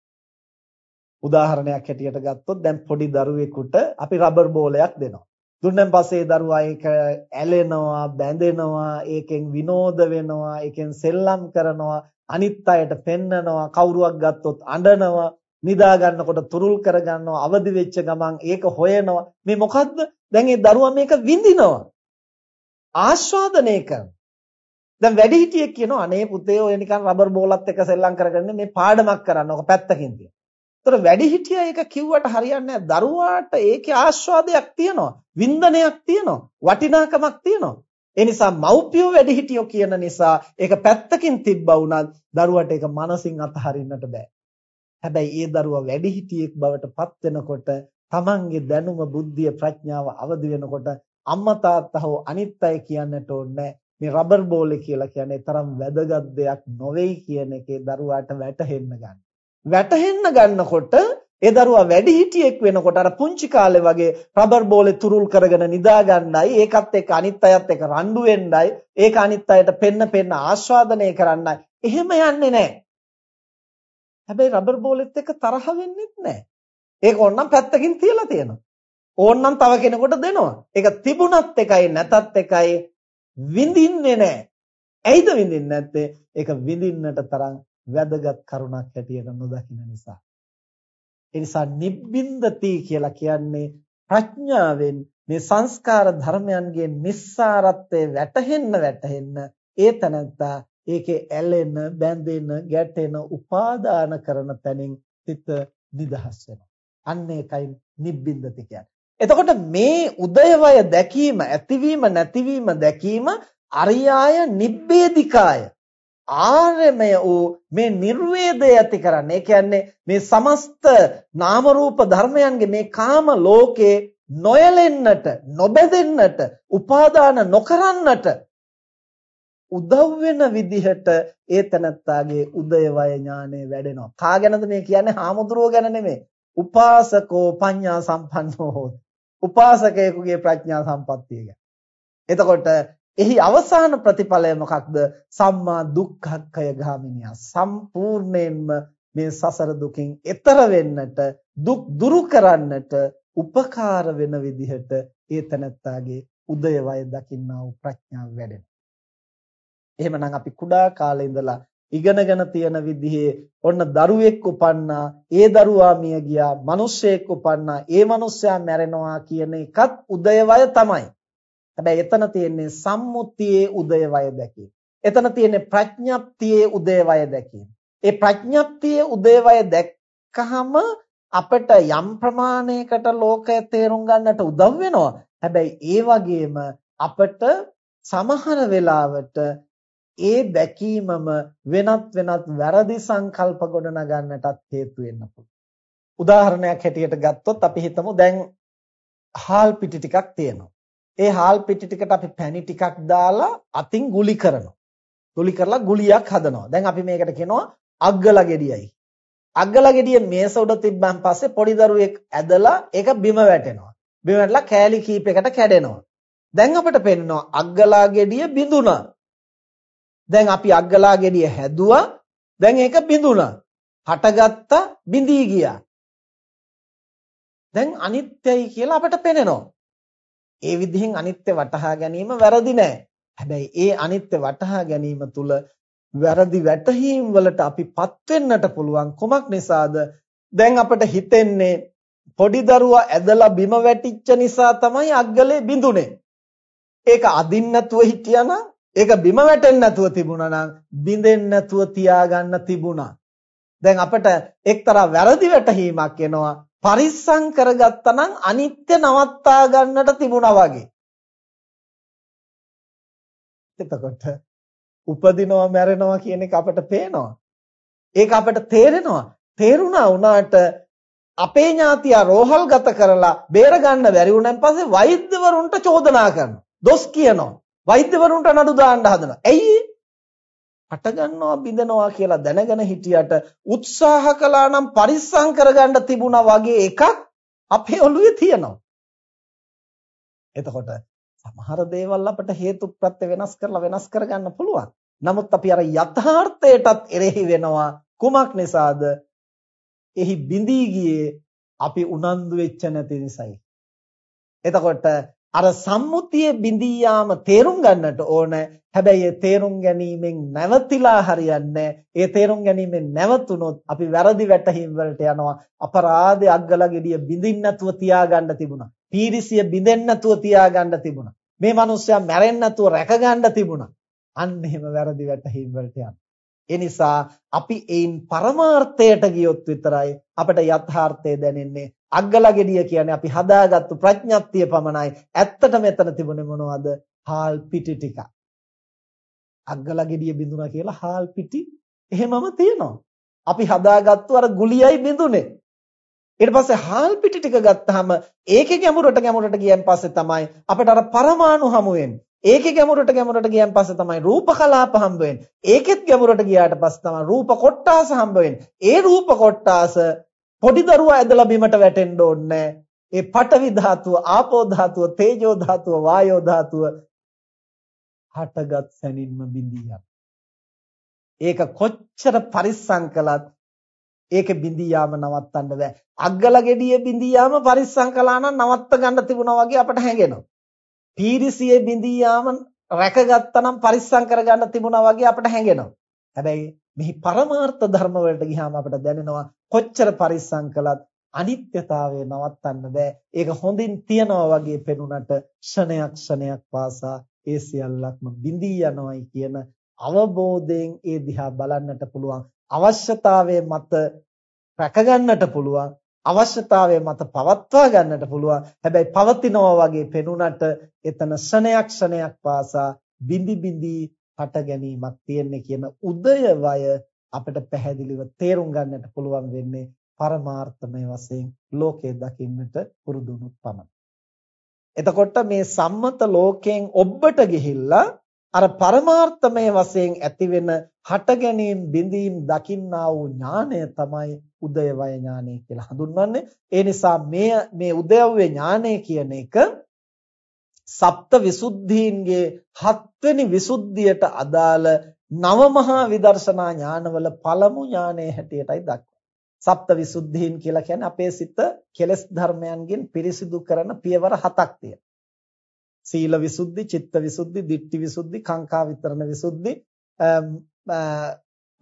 උදාහරණයක් හැටියට ගත්තොත් දැන් පොඩි දරුවෙකුට අපි රබර් බෝලයක් දෙනවා. දුන්නන් පස්සේ දරුවා ඒක ඇලෙනවා, බැඳෙනවා, ඒකෙන් විනෝද වෙනවා, ඒකෙන් සෙල්ලම් කරනවා, අනිත් අයට පෙන්නනවා, කවුරුවක් ගත්තොත් අඬනවා, නිදා ගන්නකොට තුරුල් කර ගන්නවා, අවදි වෙච්ච ගමන් ඒක හොයනවා. මේ මොකද්ද? දැන් ඒ දරුවා මේක විඳිනවා. ආස්වාදනය කරනවා. දැන් වැඩිහිටියෙක් කියනවා අනේ පුතේ ඔය නිකන් රබර් බෝලත් එක්ක සෙල්ලම් කරගෙන මේ පාඩමක් කරන්න. ඔක පැත්තකින් තියන්න. ඒතර වැඩිහිටියා ඒක කිව්වට හරියන්නේ නැහැ. දරුවාට ඒකේ ආස්වාදයක් තියෙනවා. වින්දනයක් තියෙනවා. වටිනාකමක් තියෙනවා. ඒ නිසා මව්පියෝ වැඩිහිටියෝ කියන නිසා ඒක පැත්තකින් තිබ්බා වුණත් දරුවට ඒක මනසින් අතහරින්නට බෑ. හැබැයි ඒ දරුවා වැඩිහිටියෙක් බවට පත් වෙනකොට තමන්ගේ දැනුම බුද්ධිය ප්‍රඥාව අවදි වෙනකොට අම්මා තාත්තා හෝ අනිත් අය කියන්නට ඕනේ මේ රබර් බෝලේ කියලා කියන්නේ තරම් වැදගත් දෙයක් නොවේයි කියන එකේ දරුවාට වැටහෙන්න ගන්න. වැටහෙන්න ගන්නකොට ඒ දරුවා වැඩිහිටියෙක් වෙනකොට අර පුංචි කාලේ වගේ රබර් බෝලේ තුරුල් කරගෙන නිදා ගන්නයි ඒකත් එක්ක අනිත් අයත් එක්ක රණ්ඩු වෙන්නයි ඒක අනිත් අයට පෙන්න පෙන්න ආස්වාදනය කරන්නයි එහෙම යන්නේ නැහැ. හැබැයි රබර් බෝලෙත් එක්ක තරහ වෙන්නෙත් නැහැ. ඒක ඕනනම් පැත්තකින් තියලා තියෙනවා. ඕනනම් තව කෙනෙකුට දෙනවා. ඒක තිබුණත් එකයි නැතත් එකයි විඳින්නේ නැහැ. ඇයිද විඳින්නේ නැත්තේ? ඒක විඳින්නට තරම් වැදගත් කරුණක් හැටියට නොදකින නිසා. ඒ නිසා නිබ්බින්දති කියලා කියන්නේ ප්‍රඥාවෙන් මේ සංස්කාර ධර්මයන්ගේ නිස්සාරත්වය වැටහෙන්න වැටහෙන්න ඒ තනත්තා ඒකේ ඇලෙන බැඳෙන ගැටෙන උපාදාන කරන තැනින් සිත නිදහස් වෙනවා. අන්න ඒකයි නිබ්බින්දති කියන්නේ. එතකොට මේ උදයවය දැකීම ඇතිවීම නැතිවීම දැකීම අරියාය නිබ්බේධිකාය ආර්යමය වූ මේ නිර්වේදය ඇති කරන්නේ. ඒ කියන්නේ මේ සමස්ත නාම රූප ධර්මයන්ගේ මේ කාම ලෝකේ නොයලෙන්නට, නොබැදෙන්නට, උපාදාන නොකරන්නට උදව් වෙන විදිහට ඒ තනත්තාගේ උදයවය ඥානය වැඩෙනවා. කා ගැනද මේ කියන්නේ? හාමුදුරුවෝ ගැන නෙමෙයි. උපාසකෝ පඤ්ඤා සම්පන්නෝ හෝති. උපාසකයෙකුගේ ප්‍රඥා සම්පත්තිය ගැන. එතකොට එහි අවසාන ප්‍රතිඵලය මොකක්ද? සම්මා දුක්ඛක්ඛය ගාමිනිය. සම්පූර්ණයෙන්ම මේ සසර දුකින් එතර වෙන්නට, දුක් දුරු කරන්නට උපකාර වෙන විදිහට ඒ තනත්තාගේ උදයවය දකින්නා වූ ප්‍රඥාව වැඩෙනවා. එහෙමනම් අපි කුඩා කාලේ ඉඳලා ඉගෙනගෙන තියෙන විදිහේ ඔන්න දරුවෙක් උපන්නා ඒ දරුවා මිය ගියා මිනිස්සෙක් උපන්නා ඒ මිනිස්සයා මැරෙනවා කියන එකත් උදයවය තමයි හැබැයි එතන තියෙන්නේ සම්මුතියේ උදයවය දැකීම. එතන තියෙන්නේ ප්‍රඥප්තියේ උදයවය දැකීම. ඒ ප්‍රඥප්තියේ උදයවය දැක්කහම අපිට යම් ප්‍රමාණයකට ලෝකය තේරුම් ගන්නට උදව් වෙනවා. හැබැයි ඒ වගේම අපිට සමහර වෙලාවට ඒ දැකීමම වෙනත් වෙනත් වැරදි සංකල්ප ගොඩනගන්නටත් හේතු වෙන්න පුළුවන්. උදාහරණයක් හැටියට ගත්තොත් අපි හිතමු දැන් හාල් පිටි ටිකක් තියෙනවා. ඒ හාල් පිටි ටිකට අපි පැණි ටිකක් දාලා අතින් ගුලි කරනවා. ගුලි කරලා ගුලියක් හදනවා. දැන් අපි මේකට කියනවා අග්ගල ගෙඩියයි. අග්ගල ගෙඩිය මේස උඩ තිබ්බන් පස්සේ පොඩි දරුවෙක් ඇදලා ඒක බිම වැටෙනවා. බිම වැටලා කෑලි කීපයකට කැඩෙනවා. දැන් අපිට පේනවා අග්ගලා ගෙඩිය බිඳුණා. දැන් අපි අග්ගලා ගෙඩිය හැදුවා. දැන් ඒක බිඳුණා. හටගත්තා බිඳී ගියා. දැන් අනිත්‍යයි කියලා අපට පේනවා. ඒ විදිහෙන් අනිත්‍ය වටහා ගැනීම වැරදි නෑ. හැබැයි ඒ අනිත්‍ය වටහා ගැනීම තුල වැරදි වැටහීම් වලට අපිපත් වෙන්නට පුළුවන් කොමක් නිසාද? දැන් අපට හිතෙන්නේ පොඩි දරුවා ඇදලා බිම වැටිච්ච නිසා තමයි අග්ගලේ බිඳුනේ. ඒක අදින්න නැතුව හිටියානම් ඒක බිම වැටෙන්නේ නැතුව තිබුණා නම් බිඳෙන්නේ නැතුව තියාගන්න තිබුණා. දැන් අපිට එක්තරා වැරදි වැටහීමක් එනවා. පරිස්සම් කරගත්තා නම් අනිත්‍ය නවත්තා ගන්නට තිබුණා වගේ. එතකොට උපදිනවා මැරෙනවා කියන එක අපට පේනවා. ඒක අපට තේරෙනවා. තේරුණා වුණාට අපේ ඥාතියා රෝහල්ගත කරලා බේර ගන්න බැරි වුණාන් පස්සේ වෛද්‍යවරුන්ට චෝදනා කරනවා. දොස් කියනවා. වෛද්‍යවරුන්ට නඩු දාන්න හදනවා. ඇයි හට ගන්නවා බිඳනවා කියලා දැනගෙන හිටියට උත්සාහ කළා නම් පරිස්සම් කරගන්න තිබුණා වගේ එකක් අපේ ඔළුවේ තියෙනවා. එතකොට සමහර දේවල් අපිට හේතු ප්‍රත්‍ය වෙනස් කරලා වෙනස් කරගන්න පුළුවන්. නමුත් අපි අර යථාර්ථයටත් එරෙහි වෙනවා කුමක් නිසාද? එහි බිඳී ගියේ අපි උනන්දු වෙච්ච නැති නිසායි. එතකොට අර සම්මුතියේ බිඳී යාම තේරුම් ගන්නට ඕන. හැබැයි ඒ තේරුම් ගැනීමෙන් නැවතිලා හරියන්නේ ඒ තේරුම් ගැනීමෙන් නැවතුනොත් අපි වැරදි වැටහීම් වලට යනවා. අපරාධය අග්ගලා gediya බිඳින්න නැතුව තියාගන්න තිබුණා. පීරිසිය බිඳෙන්න නැතුව තියාගන්න තිබුණා. මේ මිනිස්සයා මැරෙන්න නැතුව රැකගන්න තිබුණා. අන්න එහෙම වැරදි වැටහීම් වලට යනවා. ඒ නිසා අපි ඒන් පරමාර්ථයට ගියොත් විතරයි අපට යථාර්ථය දැනෙන්නේ. අග්ගලා ගෙඩිය කියන්නේ අපි හදාගත්තු ප්‍රඥප්තිය පමණයි. ඇත්තට මෙතන තිබුණේ මොනවද? හාල් පිටි ටික. අග්ගලා ගෙඩිය බිඳුනා කියලා හාල් පිටි එහෙමම තියෙනවා. අපි හදාගත්තු අර ගුලියයි බිඳුනේ. ඊට පස්සේ හාල් පිටි ටික ගත්තාම ඒකේ ගැඹුරට ගැඹුරට ගියන් පස්සේ තමයි අපිට අර පරමාණු හමු වෙන්නේ. ඒකේ ගැඹුරට ගැඹුරට ගියන් පස්සේ තමයි රූප කලාප හම්බ වෙන්නේ. ඒකෙත් ගැඹුරට ගියාට පස්සේ තමයි රූප කොටාස හම්බ වෙන්නේ. ඒ රූප කොටාස පොඩි දරුවා ඇදලා බිමට වැටෙන්න ඕනේ ඒ පඨවි ධාතුව, ආපෝ ධාතුව, තේජෝ ධාතුව, වායෝ ධාතුව හටගත් සැනින්ම බිඳියක්. ඒක කොච්චර පරිස්සම් කළත් ඒක බිඳී යාම නවත්තන්න බෑ. අග්ගල ගෙඩිය බිඳී යාම පරිස්සම් කළා නම් නවත්ත ගන්න තිබුණා වගේ අපට හැඟෙනවා. පීරිසියේ බිඳී යාම රැකගත්තා නම් පරිස්සම් කරගන්න තිබුණා වගේ අපට හැඟෙනවා. හැබැයි මෙහි පරමාර්ථ ධර්ම වලට ගියාම අපට දැනෙනවා කොච්චර පරිස්සම් කළත් අනිත්‍යතාවය නවත්තන්න බෑ. ඒක හොඳින් තියනවා වගේ පෙනුනට ක්ෂණයක් ක්ෂණයක් පාසා ඒ සියල්ලක්ම බිඳී යනවායි කියන අවබෝධයෙන් ඒ දිහා බලන්නට පුළුවන්. අවශ්‍යතාවයේ මත රැකගන්නට පුළුවන්. අවශ්‍යතාවය මත පවත්වා ගන්නට පුළුවන්. හැබැයි පවතිනවා වගේ පෙනුනට එතන ක්ෂණයක් ක්ෂණයක් පාසා බිඳි බිඳි හට ගැනීමක් තියෙන්නේ කියන උදයවය අපිට පැහැදිලිව තේරුම් ගන්නට පුළුවන් වෙන්නේ පරමාර්ථමය වශයෙන් ලෝකේ දකින්නට පුරුදුනුත් පමණයි. එතකොට මේ සම්මත ලෝකයෙන් ඔබට ගිහිල්ලා අර පරමාර්ථමය වශයෙන් ඇතිවෙන හට ගැනීම බිඳීම් දකින්නා වූ ඥානය තමයි උදයවය ඥානය කියලා හඳුන්වන්නේ. ඒ නිසා මේ මේ උදයව්‍ය ඥානය කියන එක සප්ත විසුද්ධීන්ගේ හත්වෙනි විසුද්ධියට අදාළ නව මහා විදර්ශනා ඥානවල පළමු ඥානයේ හැටියටයි දක්වන්නේ. සප්ත විසුද්ධීන් කියලා කියන්නේ අපේ සිත කෙලෙස් ධර්මයන්ගෙන් පිරිසිදු කරන පියවර හතක් තියෙනවා. සීල විසුද්ධි, චිත්ත විසුද්ධි, ditthi විසුද්ධි, කාංකා විතරණ විසුද්ධි,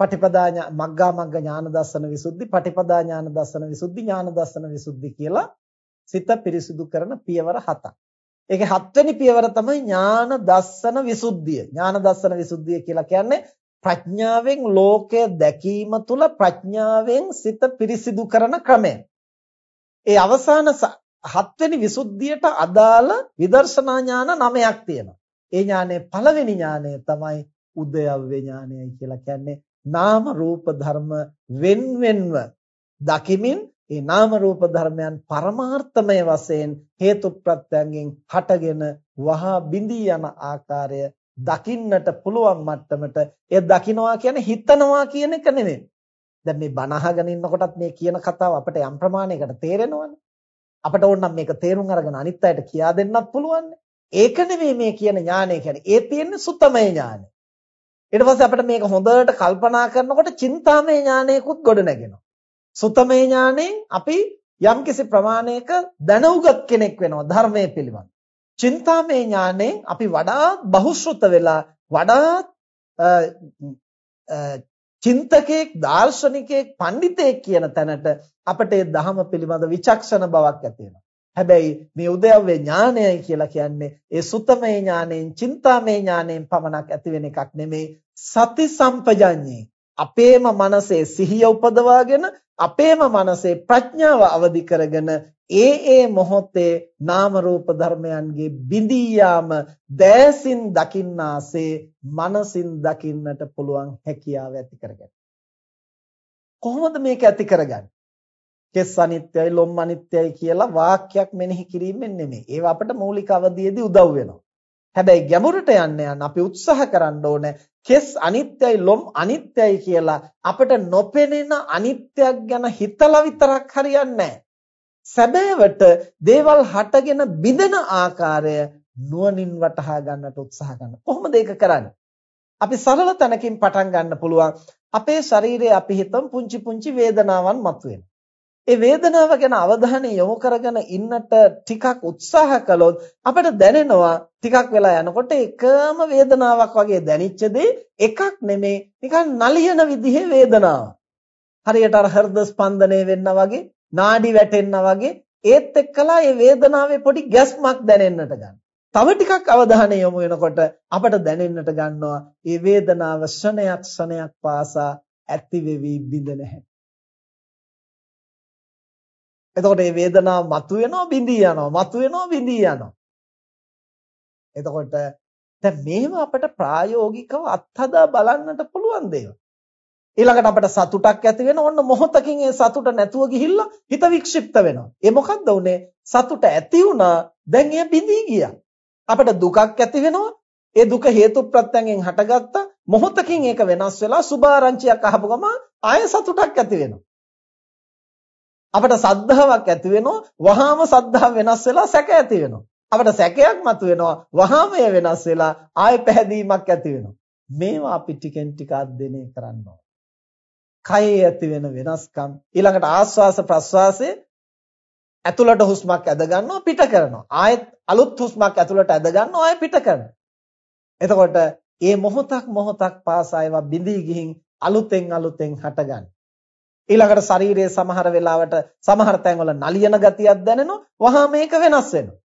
පටිපදා මග්ගා මග්ග ඥාන දර්ශන විසුද්ධි, පටිපදා ඥාන දර්ශන විසුද්ධි, ඥාන දර්ශන විසුද්ධි කියලා සිත පිරිසිදු කරන පියවර හතක්. ඒකේ හත්වෙනි පියවර තමයි ඥාන දර්ශන විසුද්ධිය. ඥාන දර්ශන විසුද්ධිය කියලා කියන්නේ ප්‍රඥාවෙන් ලෝකය දැකීම තුළ ප්‍රඥාවෙන් සිත පිරිසිදු කරන ක්‍රමය. ඒ අවසාන හත්වෙනි විසුද්ධියට අදාළ විදර්ශනා ඥාන නවයක් තියෙනවා. ඒ ඥානයේ පළවෙනි ඥානය තමයි උදයව්‍ය ඥානයයි කියලා කියන්නේ නාම රූප ධර්ම වෙන්වෙන්ව දකිමින් ඒ නාම රූප ධර්මයන් පරමාර්ථමය වශයෙන් හේතු ප්‍රත්‍යයෙන් හටගෙන වහා බිඳී යන ආකාරය දකින්නට පුළුවන් මට්ටමට ඒ දකින්නවා කියන්නේ හිතනවා කියන එක නෙමෙයි. දැන් මේ බණ අහගෙන ඉන්නකොටත් මේ කියන කතාව අපිට යම් ප්‍රමාණයකට තේරෙනවනේ. අපිට ඕන නම් මේක තේරුම් අරගෙන අනිත් අයට කියා දෙන්නත් පුළුවන්. ඒක නෙවෙයි මේ කියන ඥානය කියන්නේ. ඒ තියෙන්නේ සුතමය ඥානය. ඊට පස්සේ අපිට මේක හොඳට කල්පනා කරනකොට චින්තාමය ඥානයකුත් ගොඩ නැගෙනවා. සුතමේ ඥාණයෙන් අපි යම්කිසි ප්‍රමාණයක දැනුගත් කෙනෙක් වෙනවා ධර්මයේ පිළිබඳ. චින්තාමය ඥාණයෙන් අපි වඩාත් බහුශ්‍රත වෙලා වඩාත් චින්තකයෙක් දාර්ශනිකයෙක් පඬිතෙක් කියන තැනට අපට ඒ ධහම පිළිබඳ විචක්ෂණ බවක් ඇති වෙනවා. හැබැයි මේ උදයව්වේ ඥානයයි කියලා කියන්නේ ඒ සුතමේ ඥාණයෙන් චින්තාමේ ඥාණයෙන් පමණක් ඇති වෙන එකක් නෙමෙයි සති සම්පජඤ්ඤේ අපේම මනසේ සිහිය උපදවාගෙන අපේම මනසේ ප්‍රඥාව අවදි කරගෙන ඒ ඒ මොහොතේ නාම රූප ධර්මයන්ගේ බිඳී යාම දැසින් දකින්නාසේ මනසින් දකින්නට පුළුවන් හැකියාව ඇති කරගන්න. කොහොමද මේක ඇති කරගන්නේ? කෙස් අනිත්‍යයි ලොම් අනිත්‍යයි කියලා වාක්‍යයක් මෙනෙහි කිරීමෙන් නෙමෙයි. ඒවා අපිට මූලික අවධියේදී උදව් වෙනවා. හැබැයි ගැඹුරට යන්න යන අපි උත්සාහ කරන්න ඕනේ කෙස් අනිත්‍යයි ලොම් අනිත්‍යයි කියලා අපිට නොපෙනෙන අනිත්‍යයක් ගැන හිතලා විතරක් හරියන්නේ සැබෑවට දේවල් හටගෙන බිඳෙන ආකාරය නුවණින් වටහා ගන්නට උත්සාහ කරන්න. කොහොමද ඒක කරන්නේ? අපි සරල තැනකින් පටන් ගන්න පුළුවන්. අපේ ශරීරයේ අපි හිතමු පුංචි පුංචි වේදනාවන් මතුවෙනවා. ඒ වේදනාව ගැන අවධානය යොමු කරගෙන ඉන්නට ටිකක් උත්සාහ කළොත් අපිට දැනෙනවා ටිකක් වෙලා යනකොට එකම වේදනාවක් වගේ දැනිච්ච දේ එකක් නෙමේ නිකන් නලියන විදිහේ වේදනාවක්. හරියට අර හෘද ස්පන්දනය වෙන්න වගේ, නාඩි වැටෙන්න වගේ ඒත් එක්කලා මේ වේදනාවේ පොඩි ගැස්මක් දැනෙන්නට ගන්නවා. තව ටිකක් අවධානය යොමු වෙනකොට අපට දැනෙන්නට ගන්නවා මේ වේදනාව ක්ෂණයක් ක්ෂණයක් පාසා ඇති වෙවි බිඳ නැහැ. එතකොට මේ වේදනාව මතුවෙනවා බිඳී යනවා මතුවෙනවා බිඳී යනවා. එතකොට දැන් මේව අපිට ප්‍රායෝගිකව අත්හදා බලන්නට පුළුවන් දේවල්. ඊළඟට අපිට සතුටක් ඇති වෙන ඔන්න මොහොතකින් ඒ සතුට නැතුව ගිහිල්ලා හිත වික්ෂිප්ත වෙනවා. ඒ මොකද්ද උනේ? සතුට ඇති වුණා දැන් එය බිඳී ගියා. අපිට දුකක් ඇති වෙනවා. ඒ දුක හේතු ප්‍රත්‍යයෙන් හටගත්තා. මොහොතකින් ඒක වෙනස් වෙලා සුභාරංචියක් අහපු ගම ආය සතුටක් ඇති වෙනවා. අපට සද්ධාාවක් ඇති වෙනවා වහාම සද්ධාව වෙනස් වෙලා සැක ඇති වෙනවා. අපට සැකයක් මතුවෙනවා වහාම එය වෙනස් වෙලා ආයෙ පැහැදීමක් ඇති වෙනවා. මේවා අපි ටිකෙන් ටික අධ්‍යයනය කරන්න ඕන. කයේ ඇති වෙන වෙනස්කම් ඊළඟට ආස්වාස ප්‍රස්වාසයේ ඇතුළට හුස්මක් ඇද ගන්නවා පිට කරනවා. ආයෙත් අලුත් හුස්මක් ඇතුළට ඇද ගන්නවා ආයෙ පිට කරනවා. එතකොට මේ මොහොතක් මොහොතක් පාසා ඒවා බිඳී ගිහින් අලුතෙන් අලුතෙන් හටගන්න ඊළඟට ශරීරයේ සමහර වෙලාවට සමහර තැන්වල නලියන ගතියක් දැනෙනවා. වහා මේක වෙනස් වෙනවා.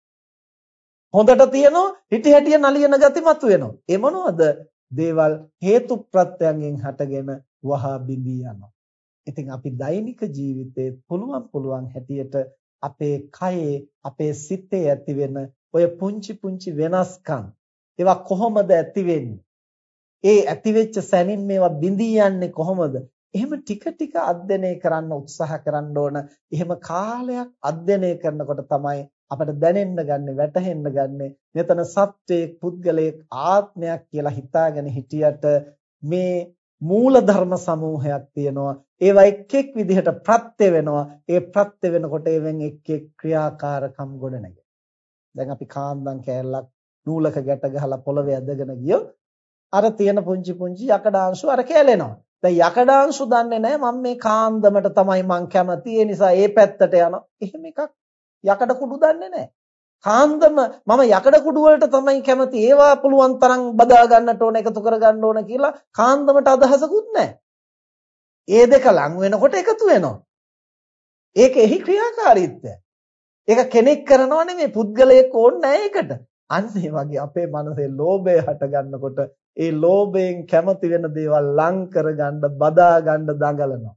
හොඳට තියෙනවා හිටි හැටිය නලියන ගති මතුවෙනවා. ඒ මොනවද? දේවල් හේතු ප්‍රත්‍යයෙන් හටගෙන වහා බිඳී යනවා. ඉතින් අපි දෛනික ජීවිතේ පුළුවන් පුළුවන් හැටියට අපේ කයේ අපේ සිතේ ඇති වෙන ඔය පුංචි පුංචි වෙනස්කම් ඒවා කොහොමද ඇති වෙන්නේ? ඒ ඇතිවෙච්ච සැනින් මේවා බිඳී යන්නේ කොහොමද? එහෙම ටික ටික අධ්‍යයනය කරන්න උත්සාහ කරන්න ඕන. එහෙම කාලයක් අධ්‍යයනය කරනකොට තමයි අපිට දැනෙන්න ගන්න වැටහෙන්න ගන්න. මෙතන සත්වයේ පුද්ගලයේ ආත්මයක් කියලා හිතාගෙන හිටියට මේ මූල ධර්ම සමූහයක් තියෙනවා. ඒවා එක් එක් විදිහට ප්‍රත්‍ය වෙනවා. ඒ ප්‍රත්‍ය වෙනකොට ඒවෙන් එක් එක් ක්‍රියාකාරකම් ගොඩනැගෙනවා. දැන් අපි කාන්දම් කෑල්ලක් නූලක ගැට ගහලා පොළවේ ඇදගෙන ගියොත් අර තියෙන පුංචි පුංචි යකඩාංශු අර කැලෙනවා. දැන් යකඩාංශු දන්නේ නැහැ මම මේ කාන්දමට තමයි මං කැමති ඒ නිසා ඒ පැත්තට යනවා. එහෙම එකක් යකඩ කුඩු දන්නේ නැහැ. කාන්දම මම යකඩ කුඩු වලට තමයි කැමති. ඒවා පුළුවන් තරම් බදා ගන්නට ඕන එකතු කර ගන්න ඕන කියලා කාන්දමට අදහසකුත් නැහැ. ඒ දෙක ලං වෙනකොට එකතු වෙනවා. ඒක එහි ක්‍රියාකාරීත්වය. ඒක කෙනෙක් කරනව නෙමෙයි පුද්ගලයෙක් ඕනේ නැහැ ඒකට. අන්න ඒ වගේ අපේ මනසේ ලෝභය හට ගන්නකොට ඒ ලෝභයෙන් කැමති වෙන දේවල් ලං කරගන්න බදා ගන්න දඟලනවා.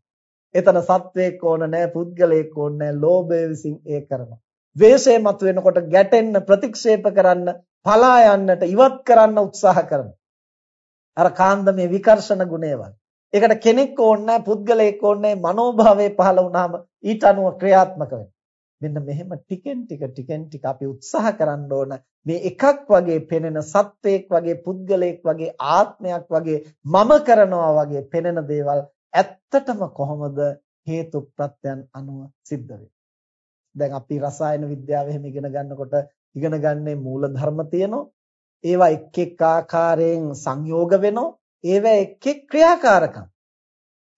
එතන සත්වයක් ඕන නැහැ පුද්ගලයෙක් ඕන නැහැ ලෝභය විසින් ඒ කරනවා. ද්වේෂය මතුවෙනකොට ගැටෙන්න ප්‍රතික්ෂේප කරන්න පලා යන්නට ඉවත් කරන්න උත්සාහ කරනවා. අර කාන්දමේ විකර්ෂණ ගුණයවත්. ඒකට කෙනෙක් ඕන නැහැ පුද්ගලයෙක් ඕන නැහැ මනෝභාවය පහළ වුණාම ඊට අනුව ක්‍රියාත්මක වෙනවා. මෙන්න මෙහෙම ටිකෙන් ටික ටිකෙන් ටික අපි උත්සාහ කරන්න ඕන. මේ එකක් වගේ පෙනෙන සත්වයක් වගේ පුද්ගලයෙක් වගේ ආත්මයක් වගේ මම කරනවා වගේ පෙනෙන දේවල් ඇත්තටම කොහොමද හේතු ප්‍රත්‍යයන් අනුව සිද්ධ වෙන්නේ? දැන් අපි රසායන විද්‍යාව එහෙම ඉගෙන ගන්නකොට ඉගෙන ගන්නේ මූල ධර්ම තියෙනවා. ඒවා එක් එක් ආකාරයෙන් සංයෝග වෙනවා. ඒවා එක් එක් ක්‍රියාකාරකම්.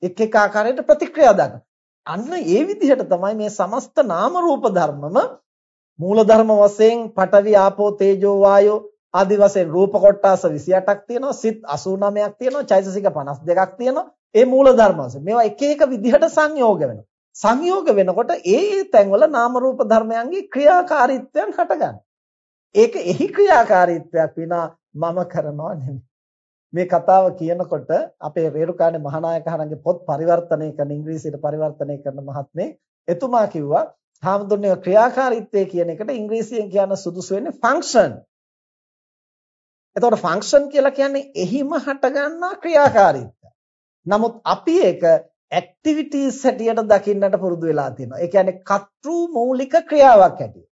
එක් එක් ආකාරයට ප්‍රතික්‍රියා දක්වනවා. අන්න ඒ විදිහට තමයි මේ සමස්ත නාම රූප ධර්මම මූල ධර්ම වශයෙන් පඨවි ආපෝ තේජෝ වායෝ ආදි වශයෙන් රූප කොටාස 28ක් තියෙනවා සිත් 89ක් තියෙනවා චෛතසික 52ක් තියෙනවා. ඒ මූල ධර්ම වශයෙන් මේවා එක එක විදිහට සංයෝග වෙනවා. සංයෝග වෙනකොට ඒ ඒ තැන්වල නාම රූප ධර්මයන්ගේ ක්‍රියාකාරීත්වයන් හටගන්නවා. ඒක එහි ක්‍රියාකාරීත්වයක් විනා මම කරනවා නෙමෙයි. මේ කතාව කියනකොට අපේ රේරුකාණේ මහානායක හරංගේ පොත් පරිවර්තනය කරන ඉංග්‍රීසියට පරිවර්තනය කරන මහත්මේ එතුමා කිව්වා හාමුදුරනේ ක්‍රියාකාරීත්වය කියන එකට ඉංග්‍රීසියෙන් කියන සුදුසු වෙන්නේ ෆන්ක්ෂන්. එතකොට ෆන්ක්ෂන් කියලා කියන්නේ එහිම හටගන්නා ක්‍රියාකාරීත්වය. නමුත් අපි ඒක ඇක්ටිවිටීස් හැටියට දකින්නට පුරුදු වෙලා තියෙනවා. ඒ කියන්නේ කර්තෘ මූලික ක්‍රියාවක් හැටියට.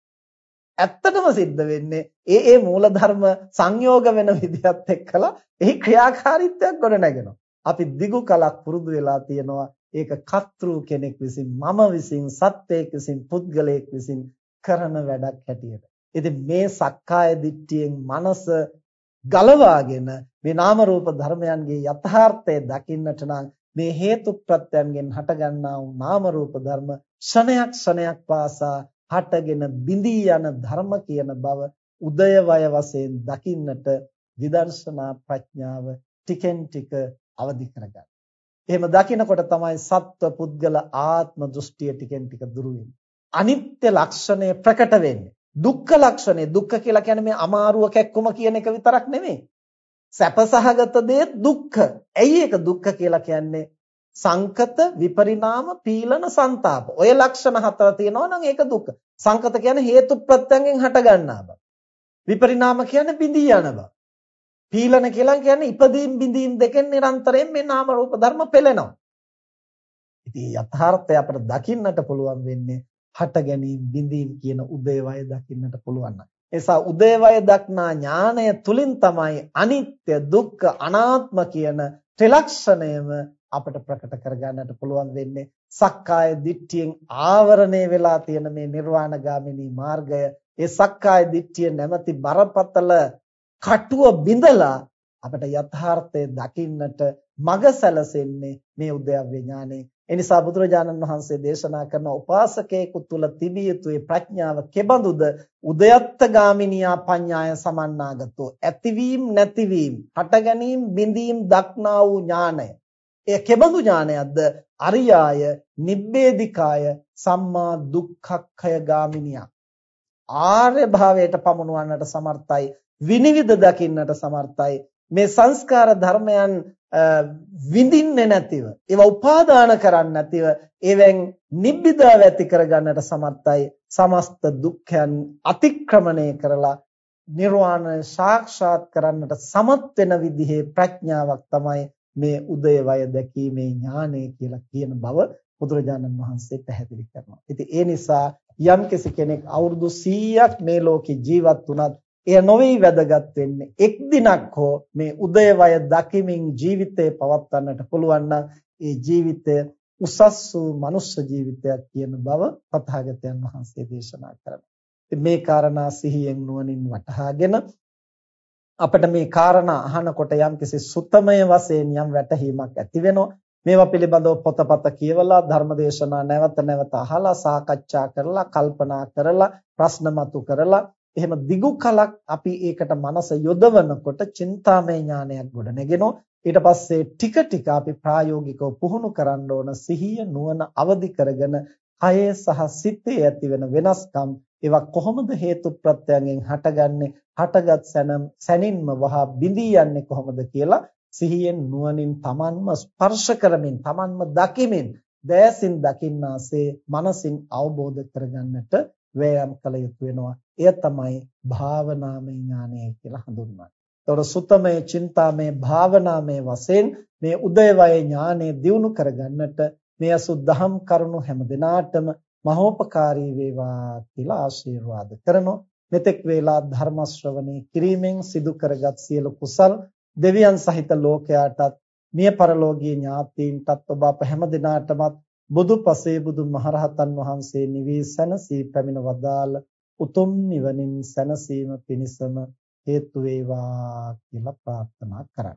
ඇත්තටම සිද්ධ වෙන්නේ ඒ ඒ මූලධර්ම සංයෝග වෙන විදිහත් එක්කලා එහි ක්‍රියාකාරීත්වයක් ගොඩ නැගෙනවා. අපි දිගු කලක් පුරුදු වෙලා තියෙනවා ඒක කර්තෘ කෙනෙක් විසින් මම විසින් සත්වයෙක් විසින් පුද්ගලයෙක් විසින් කරන වැඩක් හැටියට. ඉතින් මේ සක්කාය දිට්ඨියෙන් මනස ගලවාගෙන මේ නාම රූප ධර්මයන්ගේ යථාර්ථය දකින්නට නම් මේ හේතු ප්‍රත්‍යයන්ගෙන් හටගන්නා වූ නාම රූප ධර්ම ක්ෂණයක් ක්ෂණයක් පාසා හටගෙන බිඳී යන ධර්ම කියන බව උදයවය වශයෙන් දකින්නට විදර්ශනා ප්‍රඥාව ටිකෙන් ටික අවදි කරගන්න. එහෙම දකිනකොට තමයි සත්ව පුද්ගල ආත්ම දෘෂ්ටිය ටිකෙන් ටික දුරු වෙන්නේ. අනිත්‍ය ලක්ෂණය ප්‍රකට වෙන්නේ. දුක්ඛ ලක්ෂණය දුක්ඛ කියලා කියන්නේ මේ අමාරුව කැක්කුම කියන එක විතරක් නෙමෙයි. සැපසහගත දේ දුක්ඛ. ඇයි ඒක දුක්ඛ කියලා කියන්නේ? සංකත විපරිණාම පීලන ਸੰతాප. ඔය ලක්ෂණ හතර තියෙනවා නම් ඒක දුක. සංකත කියන්නේ හේතු ප්‍රත්‍යයෙන් හට ගන්නා බව. විපරිණාම කියන්නේ බිඳී යන බව. පීලන කියලා කියන්නේ ඉපදීම් බිඳීම් දෙකෙන් නිරන්තරයෙන් මේ නාම රූප ධර්ම පෙළෙනවා. ඉතින් යථාර්ථය අපිට දකින්නට පුළුවන් වෙන්නේ හට ගැනීම බිඳීම් කියන උදේවය දකින්නට පුළුවන් නම්. එසා උදේවය දක්නා ඥාණය තුලින් තමයි අනිත්‍ය දුක්ඛ අනාත්ම කියන ත්‍රිලක්ෂණයම අපට ප්‍රකට කරගන්නට පුළුවන් වෙන්නේ සක්කාය දිට්ඨියෙන් ආවරණය වෙලා තියෙන මේ නිර්වාණගාමිනී මාර්ගය. ඒ සක්කාය දිට්ඨිය නැමැති බරපතල කටුව බිඳලා අපට යථාර්ථය දකින්නට මඟ සැලසෙන්නේ මේ උද්‍යව්‍ය ඥානෙ. ඒ නිසා බුදුරජාණන් වහන්සේ දේශනා කරන උපාසකයෙකු තුල තිබිය යුතු ප්‍රඥාව කෙබඳුද? උදයත්ත ගාමිනියා පඤ්ඤාය සමන්නාගතෝ. ඇතිවීම නැතිවීම හට ගැනීම බිඳීම් දක්නා වූ ඥානය. එය කෙබඳු ඥානයක්ද? අරියාය, නිබ්බේධිකාය, සම්මා දුක්ඛක්ඛය ගාමිනිය. ආර්ය භාවයට පමුණවන්නට සමර්ථයි, විනිවිද දකින්නට සමර්ථයි. මේ සංස්කාර ධර්මයන් විඳින්නේ නැතිව, ඒවා උපාදාන කරන්නේ නැතිව, ඒවෙන් නිබ්බිදාව ඇති කරගන්නට සමර්ථයි. සමස්ත දුක්ඛයන් අතික්‍රමණය කරලා නිර්වාණය සාක්ෂාත් කරන්නට සමත් වෙන විදිහේ ප්‍රඥාවක් තමයි මේ උදයවය දැකීමේ ඥානය කියලා කියන බව බුදුරජාණන් වහන්සේ පැහැදිලි කරනවා. ඉතින් ඒ නිසා යම් කෙනෙක් අවුරුදු 100ක් මේ ලෝකේ ජීවත් වුණත් එය නොවේ වැදගත් වෙන්නේ එක් දිනක් හෝ මේ උදයවය දකිමින් ජීවිතේ පවත්වන්නට පුළුවන් නම් ඒ ජීවිතය උසස් වූ මනුෂ්‍ය ජීවිතයක් කියන බව තථාගතයන් වහන්සේ දේශනා කරනවා. මේ කාරණා සිහියෙන් නුවණින් වටහාගෙන අපිට මේ කාරණා අහනකොට යම්කිසි සුත්තමය වශයෙන් යම් වැටහීමක් ඇති වෙනවා. මේවා පිළිබඳව පොතපත කියවලා ධර්මදේශනා නැවත නැවත අහලා සාකච්ඡා කරලා කල්පනා කරලා ප්‍රශ්න මතු කරලා එහෙම දිගු කලක් අපි ඒකට මනස යොදවනකොට චින්තාමය ඥානයක් ගොඩනගෙනවා. ඊට පස්සේ ටික ටික අපි ප්‍රායෝගිකව පුහුණු කරන්න ඕන සිහිය නුවණ අවදි කරගෙන කයේ සහ සිතේ ඇතිවෙන වෙනස්කම් ඒවා කොහොමද හේතු ප්‍රත්‍යයෙන් හටගන්නේ හටගත් සැනින්ම වහා බිඳී යන්නේ කොහොමද කියලා සිහියෙන් නුවණින් Tamanම ස්පර්ශ කරමින් Tamanම දකිමින් දෑසින් දකින්නාසේ මනසින් අවබෝධ කරගන්නට වෑයම් කළ යුතු වෙනවා. එය තමයි භාවනාමය ඥානය කියලා හඳුන්වන්නේ. ඒතකොට සුතමය, චින්තාමය, භාවනාමය වශයෙන් මේ උදයවය ඥානය දියුණු කරගන්නට මේ අසුද්ධහම් කරුණු හැම දිනාටම මහෝපකාරී වේවා කියලා ආශිර්වාද කරනවා. මෙතෙක් වේලා ධර්ම ශ්‍රවණේ කිරීමෙන් සිදු කරගත් සියලු කුසල් දෙවියන් සහිත ලෝකයාටත් මිය පරලෝකීය ඥාතීන්ටත් ඔබ අප හැම දිනාටමත් බුදු පසේ බුදු මහරහතන් වහන්සේ නිවී සැනසී පැමිණ වදාළ උතුම් නිවනින් සැනසීම පිණිසම හේතු වේවා කියලා ප්‍රාර්ථනා කරා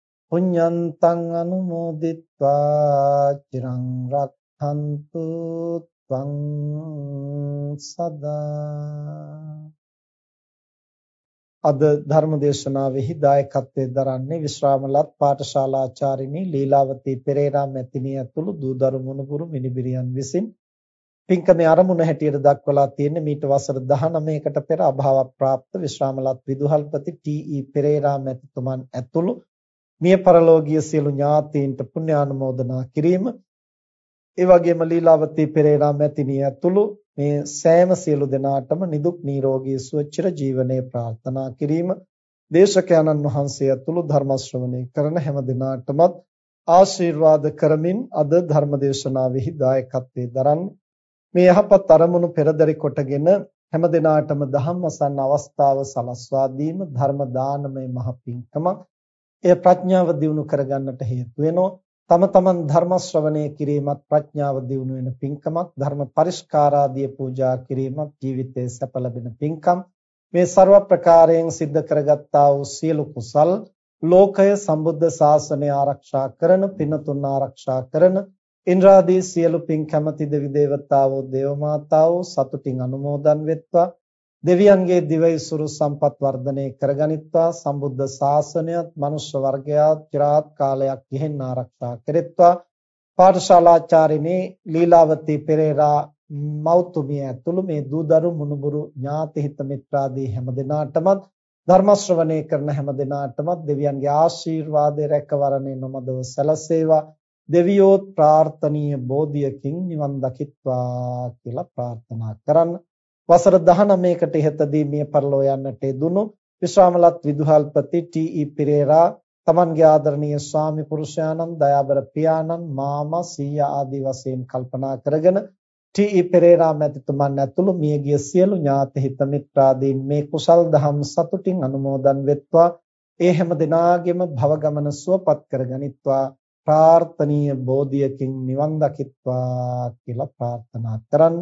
පුඤ්ඤන්තං අනුමෝදිත්වා චිරං රක්ඛන්තු ත්වං සදා අද ධර්ම දේශනාවෙහි දායකත්වයෙන් දරන්නේ විශ්‍රාමලත් පාඨශාලාචාරිනී ලීලාවතී පෙරේරා මැතිණිය ඇතුළු දූ දරු මුණුපුරු මිනිබිරියන් විසින් පින්කමේ ආරමුණ හැටියට දක්වලා තියෙන්නේ මීට වසර 19කට පෙර අභාව ප්‍රාප්ත විශ්‍රාමලත් විදුහල්පති ටී.ඊ. පෙරේරා මැතිතුමන් ඇතුළු මිය පරලෝකීය සියලු ඥාතීන්ට පුණ්‍යානුමෝදනා කිරීම. ඒ වගේම ලීලාවතී පෙරේරා මැතිණිය ඇතුළු මේ සෑම සියලු දෙනාටම නිදුක් නිරෝගී සුවචිර ජීවනයේ ප්‍රාර්ථනා කිරීම. දේශකයන්න් වහන්සේ ඇතුළු ධර්ම ශ්‍රවණය කරන හැම දිනාටමත් ආශිර්වාද කරමින් අද ධර්ම දේශනාවෙහි දායකත්වයේ දරන්න. මේ යහපත් අරමුණු පෙරදරි කොටගෙන හැම දිනාටම ධම්මසන්න අවස්ථාව සලස්වා දීම ධර්ම දානමය මහ පිංකමක් එය ප්‍රඥාව දියුණු කරගන්නට හේතු වෙනවා. තම තමන් ධර්ම ශ්‍රවණය කිරීමත් ප්‍රඥාව දියුණු වෙන පින්කමක් ධර්ම පරිස්කාරාදී පූජා කිරීමත් ජීවිතයේ සැප ලැබෙන පින්කම් මේ ਸਰව ප්‍රකාරයෙන් සිද්ධ කරගත්තා වූ සියලු කුසල් ලෝකය සම්බුද්ධ ශාසනය ආරක්ෂා කරන පිනතුන් ආරක්ෂා කරන ඉන්ද්‍රාදී සියලු පින් කැමැති දෙවි දේවතාවෝ දේව මාතාවෝ සතුටින් අනුමෝදන් වෙත්වා දෙවියන්ගේ දිවයිසුරු සම්පත් වර්ධනය කරගනිත්වා සම්බුද්ධ ශාසනයත් මනුෂ්‍ය වර්ගයාත් চিරාත් කාලයක් ගෙහෙන් ආරක්ෂා කෙරෙත්වා. පාඨශාලාචාරිනී ලීලාවතී පෙරේරා මෞතුමිය ඇතුළු මේ දූදරු මුණුබුරු ඥාති හිත මිත්‍රාදී හැම දිනාටමත් ධර්ම ශ්‍රවණය කරන හැම දිනාටමත් දෙවියන්ගේ ආශිර්වාදය රැකවරණය නොමදව සැලසේවා. දෙවියෝත් ප්‍රාර්ථනීය බෝධියකින් නිවන් දකිත්වා කියලා ප්‍රාර්ථනා කරන්න. වසර 19කට ඉහතදී මිය පරලෝ යන්නට යෙදුණු විශ්‍රාමලත් විදුහල්පති ටී.ඊ. පෙරේරා තමන්ගේ ආදරණීය ස්වාමි පුරුෂයාණන් දයාබර පියාණන් මාමා සීයා ආදී වශයෙන් කල්පනා කරගෙන ටී.ඊ. පෙරේරා මැතිතුමන් ඇතුළු මියගිය සියලු ඥාති හිත මිත්‍රාදීන් මේ කුසල් දහම් සතුටින් අනුමෝදන් වෙත්වා ඒ හැම දිනාගෙම භව ගමන සුවපත් කරගනිත්වා ප්‍රාර්ථනීය බෝධියකින් නිවන් දකිත්වා කියලා ප්‍රාර්ථනා කරන්න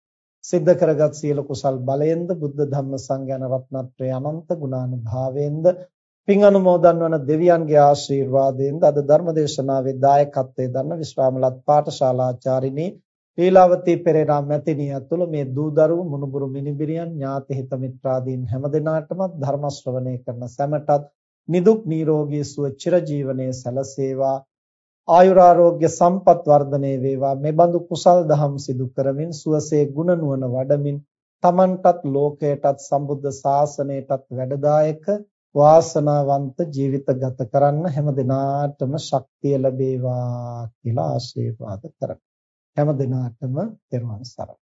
සිද්ධ කරගත් සියලු කුසල් බලයෙන්ද බුද්ධ ධම්ම සංඝයාන රත්නත්‍රයේ අනන්ත ගුණානුභාවයෙන්ද පින් අනුමෝදන් වන දෙවියන්ගේ ආශිර්වාදයෙන්ද අද ධර්ම දේශනාවේ දායකත්වයේ දරන විශ්‍රාමලත් පාඨශාලාචාරිනී ලීලාවතී පෙරේරා මැතිණිය ඇතුළු මේ දූදරු මුණුබුරු මිනිබිරියන් ඥාති හිත මිත්‍රාදීන් හැමදෙනාටම ධර්ම ශ්‍රවණය කරන සැමටත් නිදුක් නිරෝගී සුව චිරජීවනයේ සැලසේවා. ආයුරාෝග්‍ය සම්පත් වර්ධනය වේවා. මේ බඳු කුසල් දහම් සිදු කරමින් සුවසේ ගුණ නුවණ වඩමින් තමන්ටත් ලෝකයටත් සම්බුද්ධ ශාසනයටත් වැඩදායක වාසනාවන්ත ජීවිත ගත කරන්න හැම දිනාටම ශක්තිය ලැබේවා කියලා ආශිර්වාද කරමි. හැම දිනාටම තෙරුවන් සරණයි.